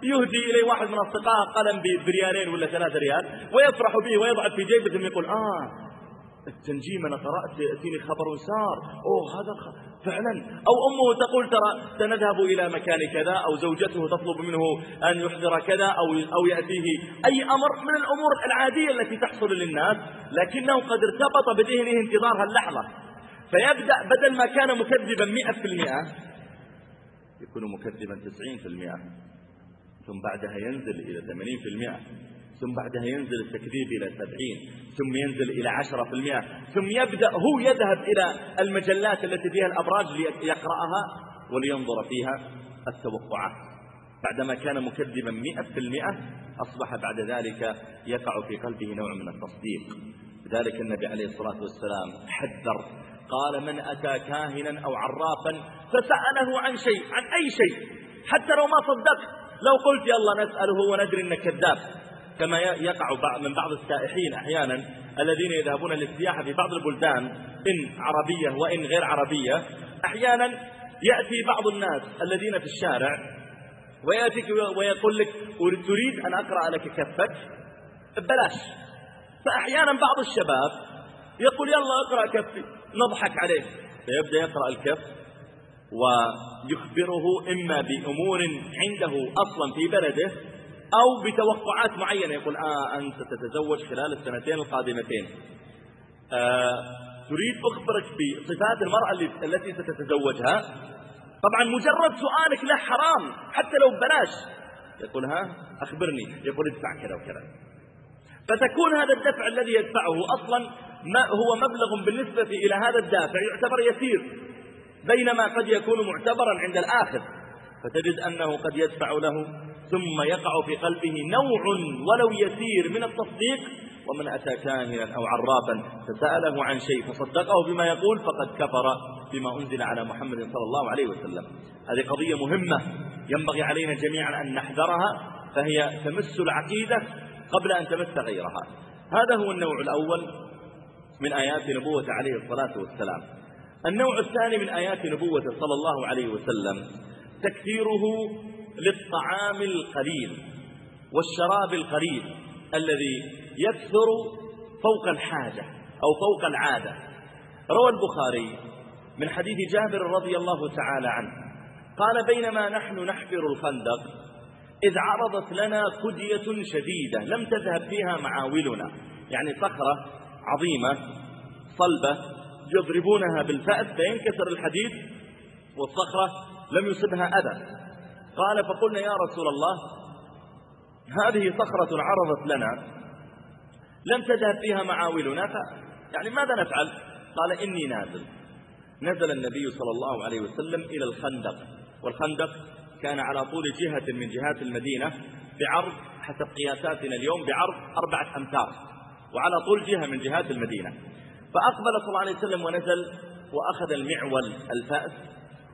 يهدي إليه واحد من أصدقائه قلم بريالين ولا ثلاثة ريال ويفرح به ويضع في جيبه ثم يقول آه التنجيم أنا قرأت يأتيني خبر سار أوه هذا فعلا. أو أمه تقول ترى سنذهب إلى مكان كذا أو زوجته تطلب منه أن يحضر كذا أو, أو يأتيه أي أمر من الأمور العادية التي تحصل للناس لكنه قد ارتبط بذهنه انتظار اللحظة فيبدأ بدل ما كان مكذبا مئة في المئة يكون مكذبا تسعين في المئة. ثم بعدها ينزل إلى ثمانين في المئة ثم بعدها ينزل التكذيب إلى سبعين ثم ينزل إلى عشرة في المئة ثم يبدأ هو يذهب إلى المجلات التي فيها الأبراج ليقرأها ولينظر فيها التوقعات. بعدما كان مكذبا مئة في المئة أصبح بعد ذلك يقع في قلبه نوع من التصديق. لذلك النبي عليه الصلاة والسلام حذر قال من أتى كاهنا أو عرافا فسأله عن شيء عن أي شيء حتى لو ما صدقت لو قلت يلا نسأله وندري أنك كذاب كما يقع من بعض السائحين أحيانا الذين يذهبون للسياحة في بعض البلدان إن عربية وإن غير عربية أحيانا يأتي بعض الناس الذين في الشارع ويأتيك ويقول لك تريد أن أقرأ لك كفك ببلاش فأحيانا بعض الشباب يقول يلا اقرأ كفي نضحك عليه. فيبدأ يقرأ الكف ويخبره إما بأمور عنده أصلا في بلده أو بتوقعات معينة. يقول آه أنت تتزوج خلال السنتين القادمتين. آه تريد أخبرك بصفات المرأة التي ستتزوجها؟ طبعا مجرد سؤالك له حرام حتى لو ببلاش يقول ها أخبرني. يقول ادفع كذا وكذا. فتكون هذا الدفع الذي يدفعه أصلا ما هو مبلغ بالنسبة إلى هذا الدافع يعتبر يسير. بينما قد يكون معتبرا عند الآخر فتجد أنه قد يدفع له ثم يقع في قلبه نوع ولو يسير من التصديق ومن أتى كاهنا أو عرافا فسأله عن شيء فصدقه بما يقول فقد كفر بما أنزل على محمد صلى الله عليه وسلم. هذه قضية مهمة ينبغي علينا جميعا أن نحذرها فهي تمس العقيدة قبل أن تمس غيرها. هذا هو النوع الأول من آيات نبوة عليه الصلاة والسلام. النوع الثاني من آيات نبوة صلى الله عليه وسلم تكثيره للطعام القليل والشراب القليل الذي يكثر فوق الحاجة أو فوق العادة. روى البخاري من حديث جابر رضي الله تعالى عنه قال بينما نحن نحفر الخندق إذ عرضت لنا كدية شديدة لم تذهب فيها معاولنا. يعني صخرة عظيمة صلبة يضربونها بالفأس فينكسر الحديد والصخرة لم يصبها أذى قال فقلنا يا رسول الله هذه صخرة عرضت لنا لم تذهب فيها معاولنا ف يعني ماذا نفعل؟ قال إني نازل. نزل النبي صلى الله عليه وسلم إلى الخندق والخندق كان على طول جهة من جهات المدينة بعرض حسب قياساتنا اليوم بعرض أربعة أمتار وعلى طول جهة من جهات المدينة. فأقبل صلى الله عليه وسلم ونزل وأخذ المعول الفأس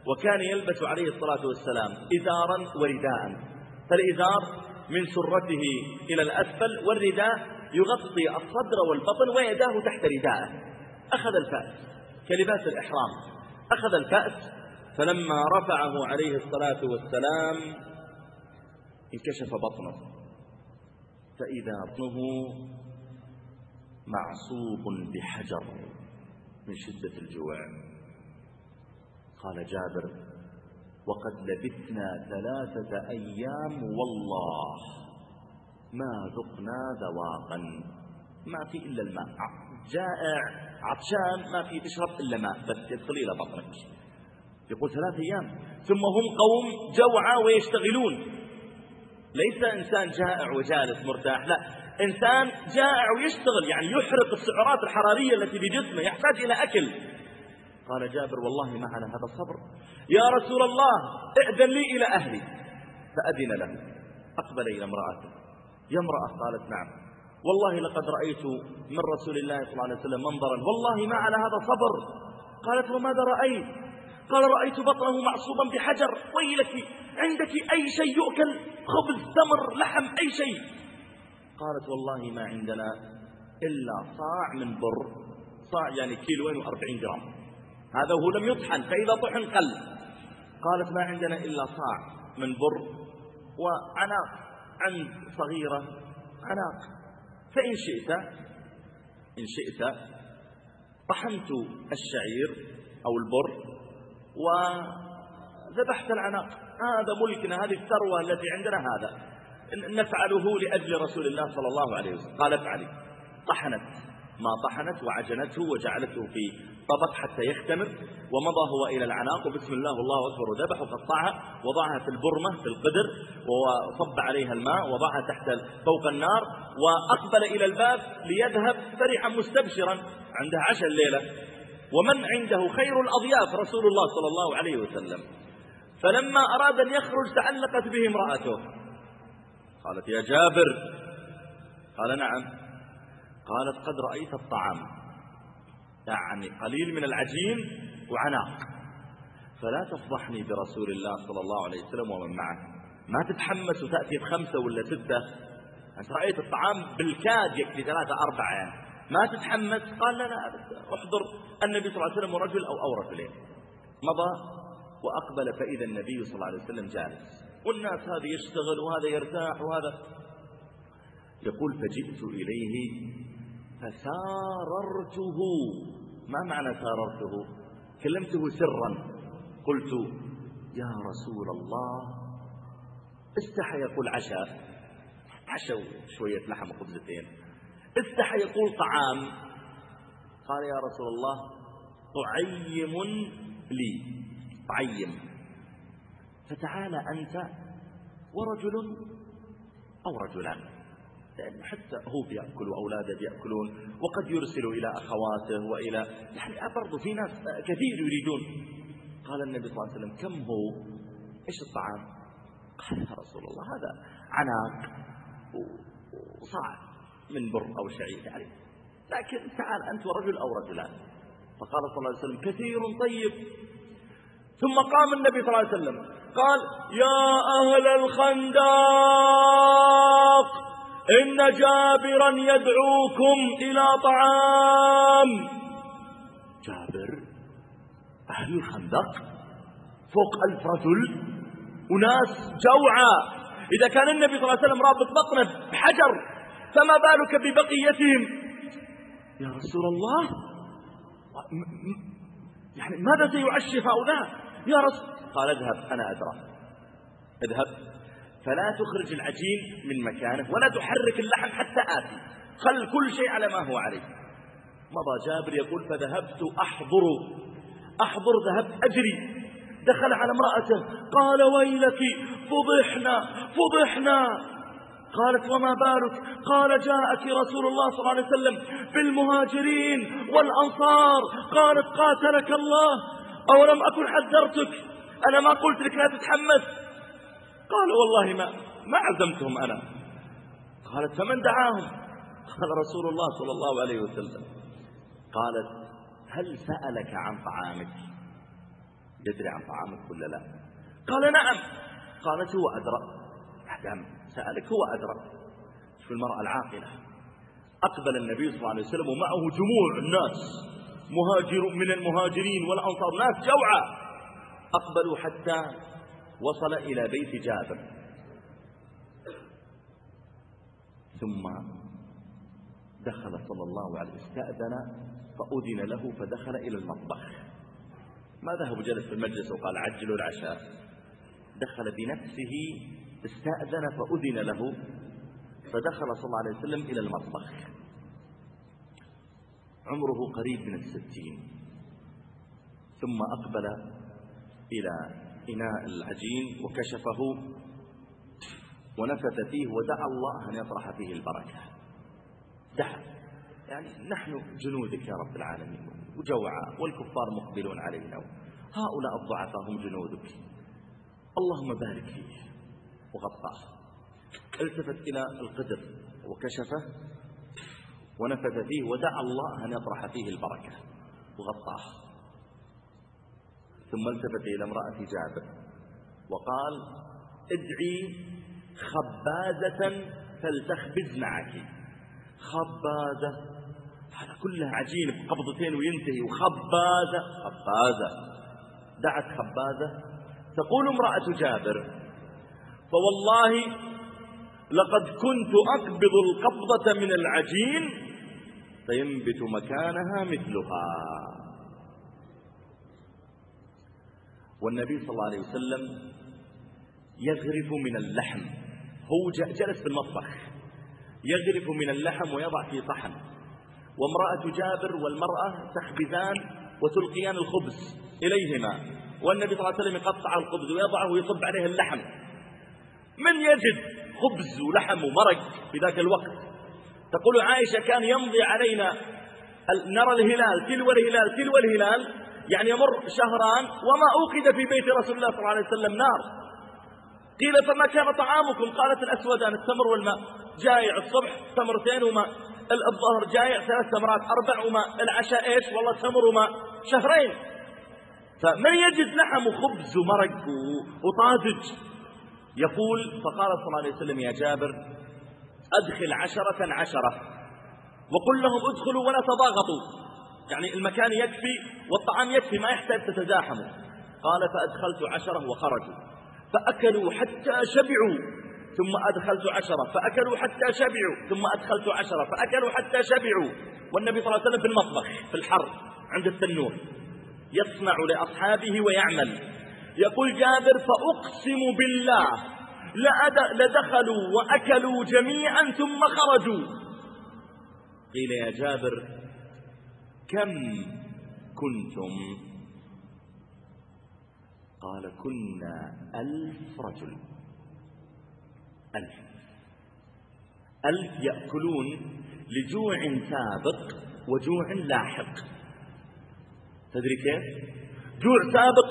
وكان يلبس عليه الصلاة والسلام إزارا ورداء. فالإزار من سرته إلى الأسفل والرداء يغطي الصدر والبطن ويداه تحت رداءه. أخذ الفأس كلباس الإحرام. أخذ الفأس فلما رفعه عليه الصلاة والسلام انكشف بطنه. فإذا بطنه معصوب بحجر من شدة الجوع قال جابر وقد لبثنا ثلاثة أيام والله ما ذقنا ذواقا. ما في إلا الماء. جائع عطشان ما في تشرب إلا ماء. بس يدخل إلى بطنك. يقول ثلاث أيام. ثم هم قوم جوعى ويشتغلون. ليس إنسان جائع وجالس مرتاح لا. إنسان جائع ويشتغل يعني يحرق السعرات الحرارية التي بجسمه يحتاج إلى أكل. قال جابر والله ما على هذا الصبر. يا رسول الله ائذن لي إلى أهلي. فأذن له. أقبل إلى امرأته. يا امرأة قالت نعم. والله لقد رأيت من رسول الله صلى الله عليه وسلم منظرا. والله ما على هذا صبر قالت وماذا رأيت؟ قال رأيت بطنه معصوبا بحجر. ويلك عندك أي شيء يؤكل؟ خبز تمر لحم أي شيء. قالت والله ما عندنا إلا صاع من بر. صاع يعني كيلوين وأربعين جرام. هذا هو لم يطحن فإذا طحن قل. قالت ما عندنا إلا صاع من بر وعناق. عند صغيرة عناق. فإن شئت إن شئت طحنت الشعير أو البر وذبحت العناق. هذا ملكنا هذه الثروة التي عندنا هذا. نفعله لأجل رسول الله صلى الله عليه وسلم. قال افعلي طحنت. ما طحنت وعجنته وجعلته في طبق حتى يختمر ومضى هو إلى العناق. وبسم الله والله أكبر. وذبح وقطعها وضعها في البرمة في القدر وصب عليها الماء وضعها تحت فوق النار وأقبل إلى الباب ليذهب فرحا مستبشرا. عنده عشاء الليلة ومن عنده خير الأضياف؟ رسول الله صلى الله عليه وسلم. فلما أراد أن يخرج تعلقت به امرأته. قالت يا جابر. قال نعم. قالت قد رأيت الطعام. يعني قليل من العجين وعناق. فلا تفضحني برسول الله صلى الله عليه وسلم ومن معه. ما تتحمس وتأتي بخمسة ولا ستة؟ أنت رأيت الطعام بالكاد يكفي ثلاثة أربعة يعني. ما تتحمس؟ قال لا لا احضر النبي صلى الله عليه وسلم ورجل أو أو رجلين مضى؟ وأقبل فإذا النبي صلى الله عليه وسلم جالس. والناس هذا يشتغل وهذا يرتاح وهذا. يقول فجئت إليه فساررته. ما معنى ساررته؟ كلمته سرا. قلت يا رسول الله استحى يقول عشاء. عشاء شوية لحم وخبزتين استحى يقول طعام. قال يا رسول الله طعيم لي. طعيم فتعال أنت ورجل أو رجلان. لأنه حتى هو بيأكل وأولاده بيأكلون وقد يرسل إلى أخواته وإلى يعني برضو في ناس كثير يريدون. قال النبي صلى الله عليه وسلم كم هو؟ إيش الطعام؟ قال يا رسول الله هذا عناق وصاع من بر أو شعير يعني. لكن تعال أنت ورجل أو رجلان. فقال صلى الله عليه وسلم كثير طيب. ثم قام النبي صلى الله عليه وسلم. قال يا أهل الخندق إن جابرا يدعوكم إلى طعام. جابر أهل الخندق فوق ألف رجل وناس جوعى إذا كان النبي صلى الله عليه وسلم رابط بطنه بحجر فما بالك ببقيتهم؟ يا رسول الله يعني ماذا سيعشي هؤلاء؟ يا رسول قال اذهب أنا أدرى. اذهب. فلا تخرج العجين من مكانه ولا تحرك اللحم حتى آتي. خل كل شيء على ما هو عليه. مضى جابر يقول فذهبت أحضر. أحضر ذهبت أجري. دخل على امرأته. قال ويلك فضحنا فضحنا. قالت وما بالك؟ قال جاءك رسول الله صلى الله عليه وسلم بالمهاجرين والأنصار. قالت قاتلك الله. أولم أكن حذرتك؟ أنا ما قلت لك لا تتحمس. قال والله ما ما عزمتهم أنا. قالت فمن دعاهم؟ قال رسول الله صلى الله عليه وسلم. قالت هل سألك عن طعامك؟ يدري عن طعامك ولا لا؟ قال نعم. قالت هو أدرى دام سألك هو أدرى شوف المرأة العاقلة. أقبل النبي صلى الله عليه وسلم ومعه جموع الناس. مهاجر من المهاجرين والأنصار. ناس جوعى أقبلوا حتى وصل إلى بيت جابر. ثم دخل صلى الله عليه وسلم استأذن فأذن له فدخل إلى المطبخ. ما ذهب وجلس في المجلس وقال عجلوا العشاء؟ دخل بنفسه استأذن فأذن له فدخل صلى الله عليه وسلم إلى المطبخ. عمره قريب من الستين. ثم أقبل إلى إناء العجين وكشفه ونفث فيه ودعا الله أن يطرح فيه البركة. دعا يعني نحن جنودك يا رب العالمين. وجوعاء والكفار مقبلون علينا. هؤلاء الضعفاء هم جنودك. اللهم بارك فيه وغطاه. التفت إلى القدر وكشفه ونفث فيه ودعا الله أن يطرح فيه البركة وغطاه. ثم التفت إلى امرأة جابر وقال ادعي خبازة فلتخبز معك. خبازة هذا كلها عجين بقبضتين وينتهي. وخبازة خبازة. دعت خبازة. تقول امرأة جابر فوالله لقد كنت أقبض القبضة من العجين فينبت مكانها مثلها. والنبي صلى الله عليه وسلم يغرف من اللحم. هو جلس في المطبخ. يغرف من اللحم ويضع في صحن وامرأة جابر والمرأة تخبزان وتلقيان الخبز إليهما. والنبي صلى الله عليه وسلم يقطع الخبز ويضعه ويصب عليه اللحم. من يجد خبز ولحم ومرق في ذاك الوقت؟ تقول عائشة كان يمضي علينا نرى الهلال تلو الهلال تلو الهلال يعني يمر شهران وما أوقد في بيت رسول الله صلى الله عليه وسلم نار. قيل فما كان طعامكم؟ قالت الأسودان التمر والماء. جايع الصبح تمرتين وماء الظهر جايع ثلاث تمرات أربع وماء العشاء إيش؟ والله تمر وماء شهرين. فمن يجد لحم وخبز ومرق وطازج؟ يقول فقال صلى الله عليه وسلم يا جابر أدخل عشرة عشرة. وقل لهم ادخلوا ولا تضاغطوا. يعني المكان يكفي والطعام يكفي ما يحتاج تتزاحموا. قال فأدخلت عشرة وخرجوا. فأكلوا حتى شبعوا ثم أدخلت عشرة. فأكلوا حتى شبعوا ثم أدخلت عشرة. فأكلوا حتى شبعوا. والنبي صلى الله عليه وسلم في المطبخ في الحر عند التنور يصنع لأصحابه ويعمل. يقول جابر فأقسم بالله لدخلوا وأكلوا جميعا ثم خرجوا. قيل يا جابر كم كنتم؟ قال كنا ألف رجل. ألف. ألف يأكلون لجوع سابق وجوع لاحق. تدري كيف؟ جوع سابق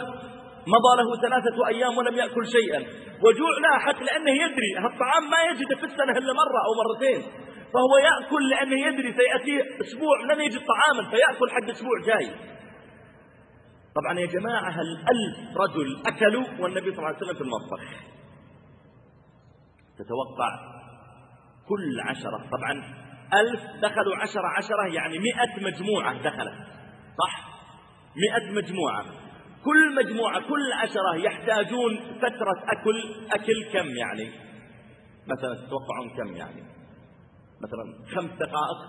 مضى له ثلاثة أيام ولم يأكل شيئا. وجوع لاحق لأنه يدري هالطعام ما يجده في السنة إلا مرة أو مرتين. فهو يأكل لأنه يدري سيأتي أسبوع لن يجد طعاما فيأكل حق أسبوع جاي. طبعا يا جماعة هل ألف رجل أكلوا والنبي صلى الله عليه وسلم في المطبخ. تتوقع كل عشرة. طبعا ألف دخلوا عشرة عشرة يعني مئة مجموعة دخلت. صح؟ مئة مجموعة. كل مجموعة كل عشرة يحتاجون فترة أكل أكل كم يعني؟ مثلا تتوقعون كم يعني؟ مثلا خمس دقائق؟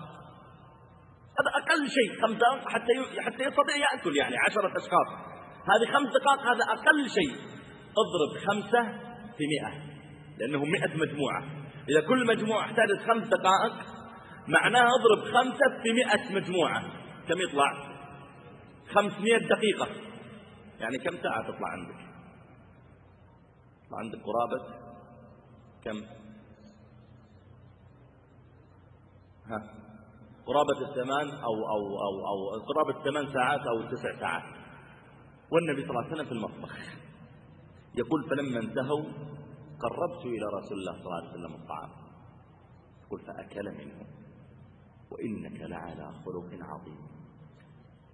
هذا أقل شيء خمس دقائق حتى حتى يستطيع يأكل يعني عشرة أشخاص. هذه خمس دقائق هذا أقل شيء. اضرب خمسة في مئة لأنهم مئة مجموعة. إذا كل مجموعة احتاجت خمس دقائق معناها اضرب خمسة في مئة مجموعة. كم يطلع؟ خمسمائة دقيقة. يعني كم ساعة تطلع عندك؟ تطلع عندك قرابة كم؟ ها قرابة الثمان أو, أو, أو, أو قرابة ثمان ساعات أو تسع ساعات. والنبي صلى الله عليه وسلم في المطبخ يقول فلما انتهوا قربت إلى رسول الله صلى الله عليه وسلم الطعام. يقول فأكل منه. وإنك لعلى خلق عظيم.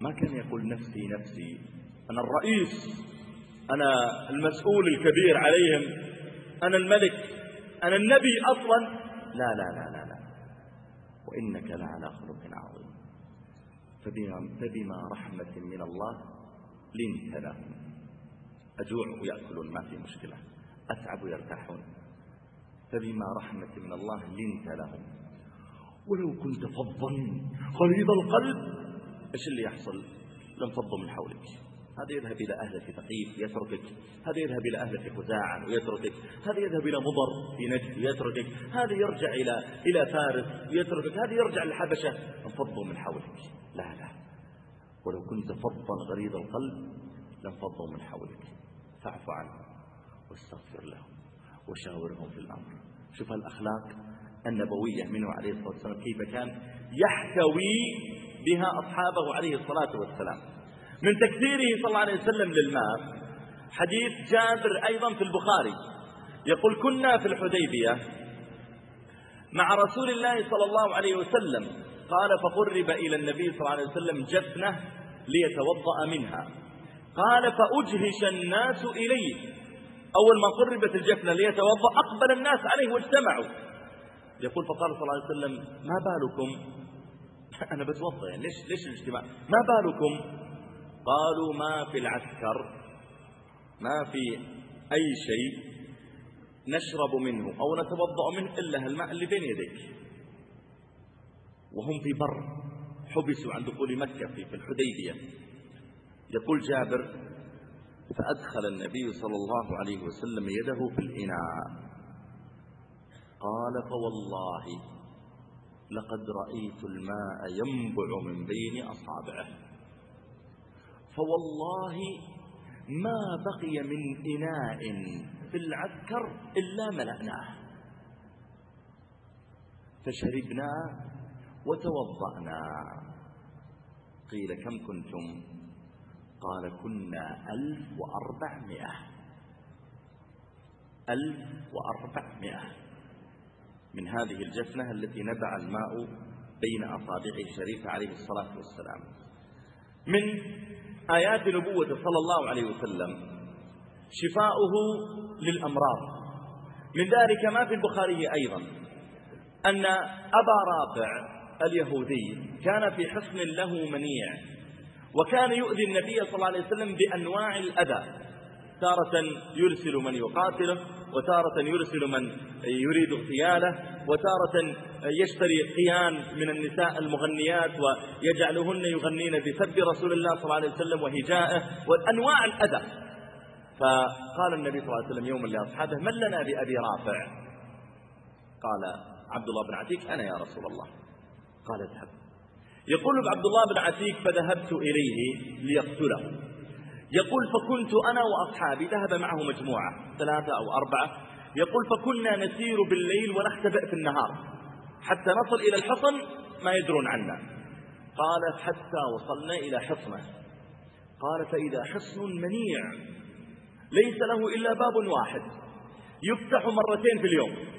ما كان يقول نفسي نفسي أنا الرئيس أنا المسؤول الكبير عليهم أنا الملك أنا النبي أصلا. لا لا لا لا لا. وإنك لعلى خلق عظيم. فبما, فبما رحمة من الله لنت لهم. أجوع ويأكلون ما في مشكلة. أتعب ويرتاحون. فبما رحمة من الله لنت لهم. ولو كنت فظا غليظ القلب. إيش اللي يحصل؟ لانفضوا من حولك. هذا يذهب إلى أهل في ثقيف يتركك. هذا يذهب إلى أهل في خزاعة ويتركك هذا يذهب إلى مضر في نجد ويتركك هذا يرجع إلى إلى فارس ويتركك هذا يرجع للحبشة. انفضوا من حولك. لا لا. ولو كنت فظا غليظ القلب لانفضوا من حولك. فاعف عنهم واستغفر لهم وشاورهم في الأمر. شوف الأخلاق النبوية منه عليه الصلاة والسلام كيف كان يحتوي بها أصحابه عليه الصلاة والسلام. من تكثيره صلى الله عليه وسلم للماء حديث جابر أيضا في البخاري يقول كنا في الحديبية مع رسول الله صلى الله عليه وسلم قال فقرب إلى النبي صلى الله عليه وسلم جفنة ليتوضأ منها قال فأجهش الناس إليه أول ما قربت الجفنة ليتوضأ أقبل الناس عليه واجتمعوا. يقول فقال صلى الله عليه وسلم ما بالكم؟ [laughs] أنا بتوضأ يعني ليش, ليش الاجتماع؟ ما بالكم قالوا ما في العسكر ما في أي شيء نشرب منه أو نتوضأ منه إلا الماء اللي بين يديك. وهم في بر حبسوا عن دخول مكة في الحديبية. يقول جابر فأدخل النبي صلى الله عليه وسلم يده في الإناء. قال فوالله لقد رأيت الماء ينبع من بين أصابعه. فوالله ما بقي من إناء في العسكر إلا ملأناه. فشربنا وتوضأنا. قيل كم كنتم؟ قال كنا ألف وأربعمائة. ألف وأربعمائة. من هذه الجفنة التي نبع الماء بين أصابعه الشريفة عليه الصلاة والسلام. من آيات نبوة صلى الله عليه وسلم. شفاؤه للأمراض. من ذلك ما في البخاري أيضا أن أبا رافع اليهودي كان في حصن له منيع وكان يؤذي النبي صلى الله عليه وسلم بأنواع الأذى. تارة يرسل من يقاتله وتارة يرسل من يريد اغتياله وتارة يشتري قيان من النساء المغنيات ويجعلهن يغنين بسب رسول الله صلى الله عليه وسلم وهجائه وأنواع الأذى فقال النبي صلى الله عليه وسلم يوما لأصحابه من لنا بأبي رافع؟ قال عبد الله بن عتيك أنا يا رسول الله. قال اذهب. يقول عبد الله بن عتيك فذهبت إليه ليقتله. يقول فكنت أنا وأصحابي ذهب معه مجموعة ثلاثة أو أربعة. يقول فكنا نسير بالليل ونختبئ في النهار. حتى نصل إلى الحصن ما يدرون عنا. قال حتى وصلنا إلى حصنة. قال فإذا حصن منيع ليس له إلا باب واحد. يفتح مرتين في اليوم.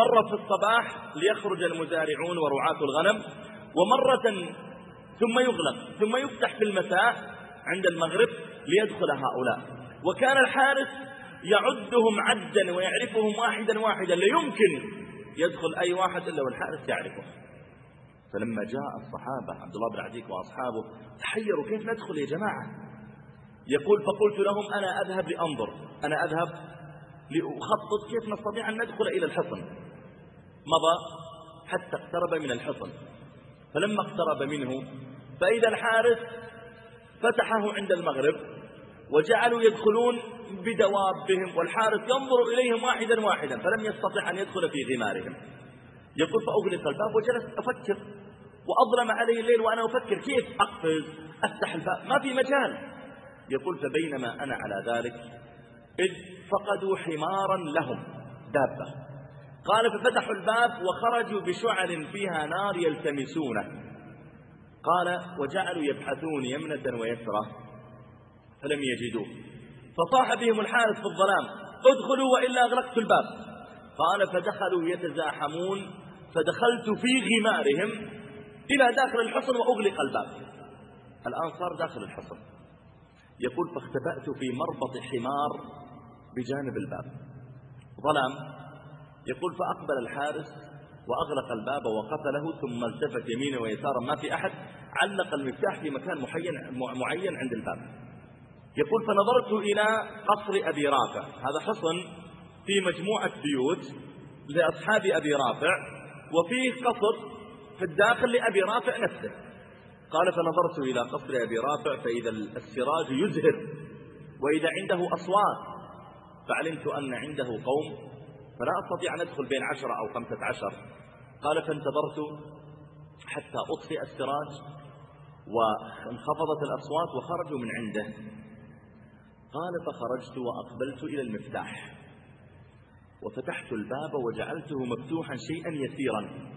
مرة في الصباح ليخرج المزارعون ورعاة الغنم ومرة ثم يغلق ثم يفتح في المساء عند المغرب ليدخل هؤلاء. وكان الحارس يعدهم عدا ويعرفهم واحدا واحدا لا يمكن يدخل أي واحد إلا والحارس يعرفه. فلما جاء الصحابة عبد الله بن عديك وأصحابه تحيروا كيف ندخل يا جماعة؟ يقول فقلت لهم أنا أذهب لأنظر أنا أذهب لأخطط كيف نستطيع أن ندخل إلى الحصن. مضى حتى اقترب من الحصن. فلما اقترب منه فإذا الحارس فتحه عند المغرب وجعلوا يدخلون بدوابهم والحارس ينظر إليهم واحدا واحدا فلم يستطع أن يدخل في غمارهم يقول فأغلق الباب وجلست أفكر وأظلم علي الليل وأنا أفكر كيف أقفز أفتح الباب ما في مجال. يقول فبينما أنا على ذلك إذ فقدوا حمارا لهم دابة. قال ففتحوا الباب وخرجوا بشعل فيها نار يلتمسونه. قال وجعلوا يبحثون يمنة ويسرى فلم يجدوه فصاح بهم الحارس في الظلام ادخلوا وإلا أغلقت الباب. قال فدخلوا يتزاحمون فدخلت في غمارهم إلى داخل الحصن وأغلق الباب. الآن صار داخل الحصن. يقول فاختبأت في مربط حمار بجانب الباب. ظلام. يقول فأقبل الحارس وأغلق الباب وقفله ثم التفت يمينا ويسارا. ما في أحد علق المفتاح في مكان معين عند الباب. يقول فنظرت إلى قصر أبي رافع. هذا حصن في مجموعة بيوت لأصحاب أبي رافع وفيه قصر في الداخل لأبي رافع نفسه. قال فنظرت إلى قصر أبي رافع فإذا السراج يزهر وإذا عنده أصوات. فعلمت أن عنده قوم فلا أستطيع أن أدخل بين عشرة أو خمسة عشر. قال فانتظرت حتى أطفئ السراج وانخفضت الأصوات وخرجوا من عنده. قال فخرجت وأقبلت إلى المفتاح. وفتحت الباب وجعلته مفتوحا شيئا يسيرا.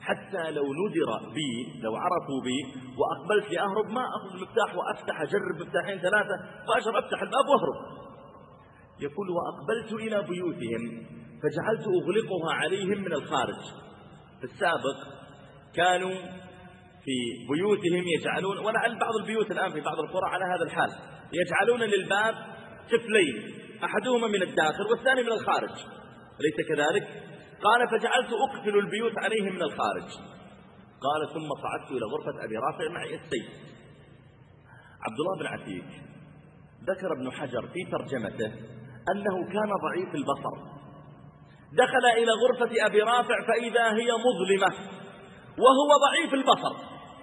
حتى لو ندر بي لو عرفوا بي وأقبلت لأهرب ما أخذ المفتاح وأفتح أجرب مفتاحين ثلاثة فأشر أفتح الباب وأهرب. يقول وأقبلت إلى بيوتهم. فجعلت أغلقها عليهم من الخارج. في السابق كانوا في بيوتهم يجعلون ولعل بعض البيوت الآن في بعض القرى على هذا الحال يجعلون للباب قفلين أحدهما من الداخل والثاني من الخارج. أليس كذلك؟ قال فجعلت أقفل البيوت عليهم من الخارج. قال ثم صعدت إلى غرفة أبي رافع معي السيف. عبد الله بن عتيق ذكر ابن حجر في ترجمته أنه كان ضعيف البصر. دخل إلى غرفة أبي رافع فإذا هي مظلمة وهو ضعيف البصر.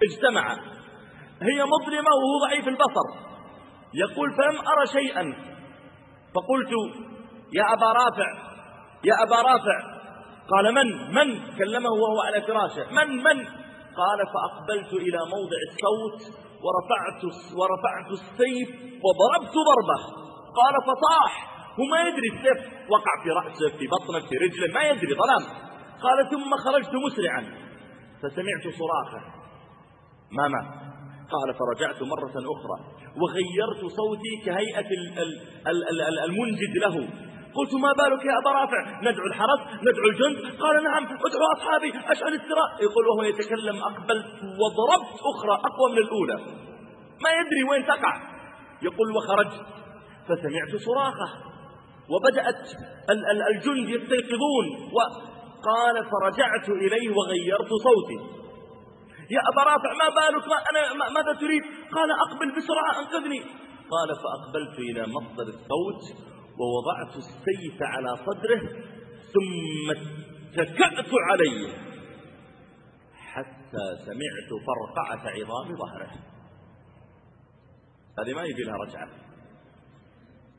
اجتمع. هي مظلمة وهو ضعيف البصر. يقول فلم أرى شيئا. فقلت يا أبا رافع يا أبا رافع. قال من؟ من؟ كلمه وهو على فراشه. من؟ من؟ قال فأقبلت إلى موضع الصوت ورفعت, ورفعت السيف وضربت ضربة. قال فطاح هو ما يدري السيف وقع في رأسه في بطنه في رجله ما يدري ظلام. قال ثم خرجت مسرعا. فسمعت صراخة. ما مات قال فرجعت مرة أخرى وغيرت صوتي كهيئة المنجد له. قلت ما بالك يا أبا رافع؟ ندعو الحرس ندعو الجند. قال نعم ادعو أصحابي أشعل السراء يقول وهو يتكلم أقبلت وضربت أخرى أقوى من الأولى. ما يدري وين تقع. يقول وخرجت. فسمعت صراخة. وبدأت الجند يستيقظون وقال فرجعت إليه وغيرت صوتي. يا أبا رافع ما بالك؟ ما أنا ماذا تريد؟ قال أقبل بسرعة أنقذني. قال فأقبلت إلى مصدر الصوت ووضعت السيف على صدره ثم اتكأت عليه حتى سمعت فرقعة عظام ظهره. هذه ما يبي لها رجعة.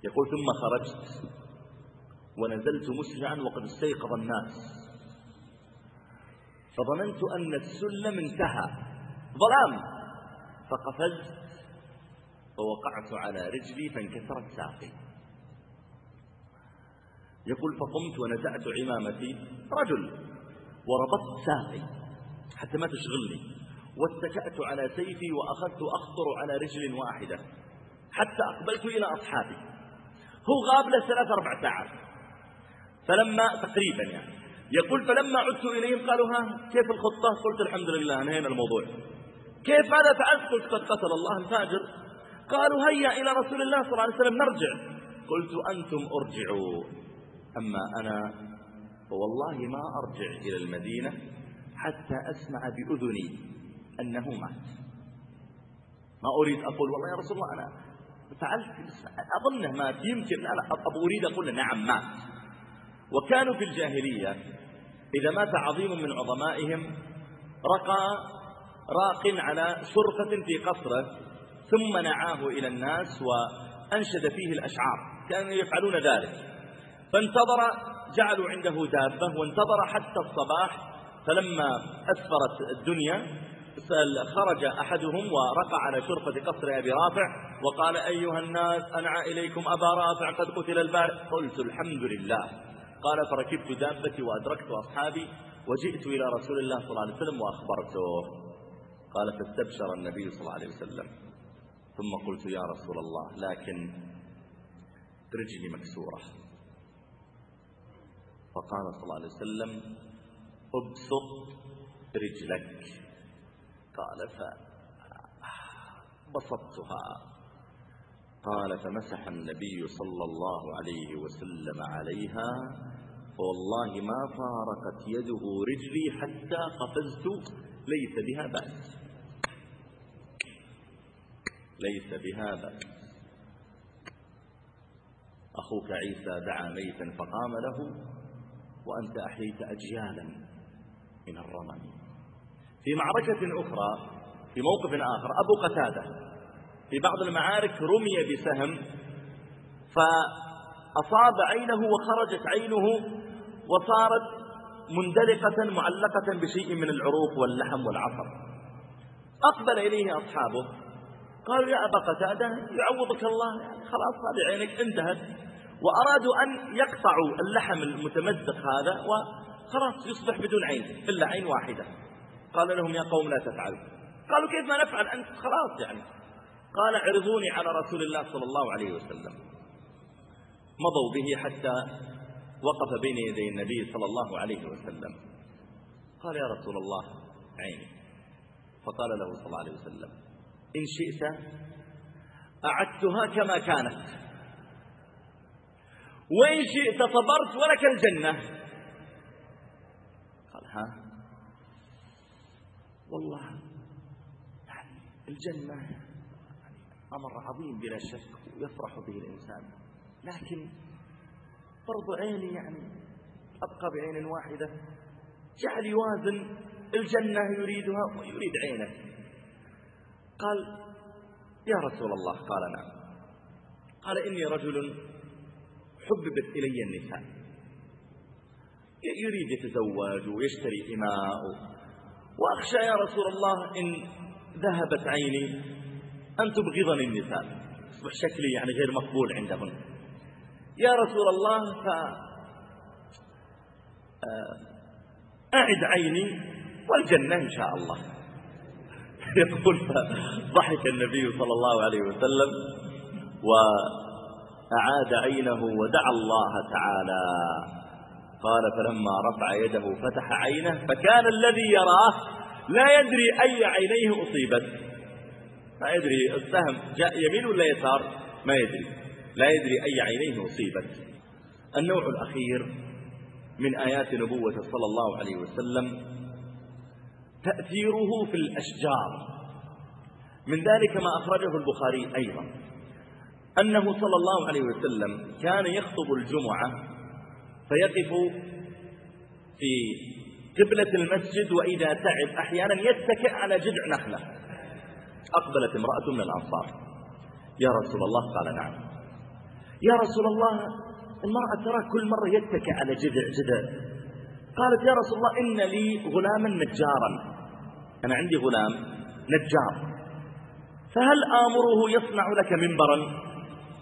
يقول ثم خرجت ونزلت مسرعا وقد استيقظ الناس. فظننت أن السلم انتهى ظلام! فقفزت ووقعت على رجلي فانكسرت ساقي. يقول فقمت ونزعت عمامتي. رجل! وربطت ساقي حتى ما تشغلني. واتكأت على سيفي وأخذت أخطر على رجل واحدة. حتى أقبلت إلى أصحابي. هو غاب له ثلاث أربع ساعات. فلما تقريبا يعني. يقول فلما عدت إليهم قالوا ها كيف الخطة؟ قلت الحمد لله انهينا الموضوع. كيف ماذا فعلت قلت قد قتل الله الفاجر قالوا هيا إلى رسول الله صلى الله عليه وسلم نرجع. قلت أنتم أرجعوا أما أنا فوالله ما أرجع إلى المدينة حتى أسمع بأذني أنه مات. ما أريد أقول والله يا رسول الله أنا فعلت أظنه مات يمكن لا لا أريد أقول نعم مات وكانوا في الجاهلية إذا مات عظيم من عظمائهم رقى راق على شرفة في قصره ثم نعاه إلى الناس وأنشد فيه الأشعار. كانوا يفعلون ذلك. فانتظر جعلوا عنده دابة وانتظر حتى الصباح فلما أسفرت الدنيا خرج أحدهم ورقع على شرفة قصر أبي رافع وقال أيها الناس أنعى إليكم أبا رافع قد قتل البارئ قلت الحمد لله. قال فركبت دابتي وأدركت أصحابي وجئت إلى رسول الله صلى الله عليه وسلم وأخبرته. قال فاستبشر النبي صلى الله عليه وسلم. ثم قلت يا رسول الله لكن رجلي مكسورة. فقال صلى الله عليه وسلم ابسط رجلك. قال فبسطتها. قال فمسح النبي صلى الله عليه وسلم عليها فوالله ما فارقت يده رجلي حتى قفزت ليس بها بأس. ليس بها بأس. أخوك عيسى دعا ميتا فقام له وأنت أحييت أجيالا من الرمم في معركة أخرى في موقف آخر أبو قتادة في بعض المعارك رمي بسهم فأصاب عينه وخرجت عينه وصارت مندلقة معلقة بشيء من العروق واللحم والعصر. أقبل إليه أصحابه قالوا يا أبا قتادة يعوضك الله يعني خلاص هذه عينك انتهت. وأرادوا أن يقطعوا اللحم المتمزق هذا وخلاص يصبح بدون عين إلا عين واحدة. قال لهم يا قوم لا تفعلوا. قالوا كيف ما نفعل أنت؟ خلاص يعني. قال عرضوني على رسول الله صلى الله عليه وسلم. مضوا به حتى وقف بين يدي النبي صلى الله عليه وسلم. قال يا رسول الله عيني. فقال له صلى الله عليه وسلم إن شئت أعدتها كما كانت. وإن شئت صبرت ولك الجنة قال ها والله يعني الجنة يعني أمر عظيم بلا شك ويفرح به الإنسان. لكن برضو عيني يعني أبقى بعين واحدة. جعل يوازن الجنة يريدها ويريد عينه. قال يا رسول الله قال نعم. قال إني رجل حببت إلي النساء. يريد يتزوج ويشتري إماء وأخشى يا رسول الله إن ذهبت عيني أن تبغضني النساء. يصبح شكلي يعني غير مقبول عندهن. يا رسول الله ف آه، أعد عيني والجنة إن شاء الله. [laughs] يقول فضحك النبي صلى الله عليه وسلم وأعاد عينه ودعا الله تعالى. قال فلما رفع يده فتح عينه فكان الذي يراه لا يدري أي عينيه أصيبت. ما يدري السهم جاء يمين ولا يسار؟ ما يدري. لا يدري أي عينيه أصيبت. النوع الأخير من آيات نبوة صلى الله عليه وسلم تأثيره في الأشجار. من ذلك ما أخرجه البخاري أيضا. أنه صلى الله عليه وسلم كان يخطب الجمعة فيقف في قبلة المسجد وإذا تعب أحيانا يتكئ على جذع نخلة. أقبلت امرأة من الأنصار. يا رسول الله قال نعم. يا رسول الله المرأة ترى كل مرة يتكئ على جذع جذع. قالت يا رسول الله إن لي غلاما نجارا. أنا عندي غلام نجار. فهل آمره يصنع لك منبرا؟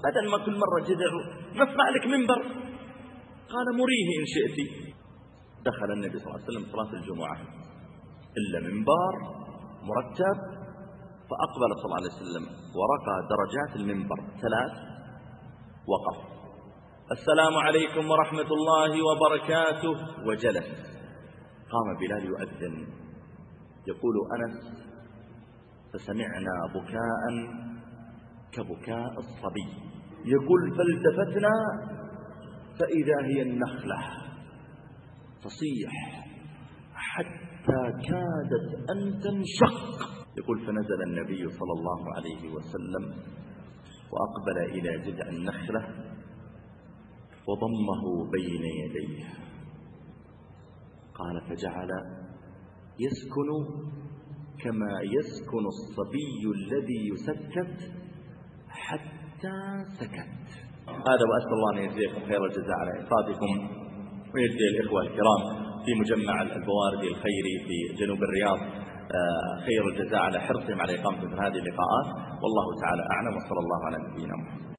بدل ما كل مرة جذع نصنع لك منبر. قال مريه إن شئت. دخل النبي صلى الله عليه وسلم صلاة الجمعة. إلا منبر مرتب فأقبل صلى الله عليه وسلم ورقى درجات المنبر. ثلاث وقف. السلام عليكم ورحمة الله وبركاته. وجلس. قام بلال يؤذن. يقول أنس فسمعنا بكاء كبكاء الصبي. يقول فالتفتنا فإذا هي النخلة تصيح حتى كادت أن تنشق. يقول فنزل النبي صلى الله عليه وسلم وأقبل إلى جذع النخلة وضمه بين يديه. قال فجعل يسكن كما يسكن الصبي الذي يسكت حتى سكت. هذا وأسأل الله أن يجزيكم خير الجزاء على إنفاقكم ويجزي الإخوة الكرام في مجمع البواردي الخيري في جنوب الرياض. آه، خير الجزاء على حرصهم على إقامة مثل هذه اللقاءات. والله تعالى أعلم. وصلى الله على نبينا محمد.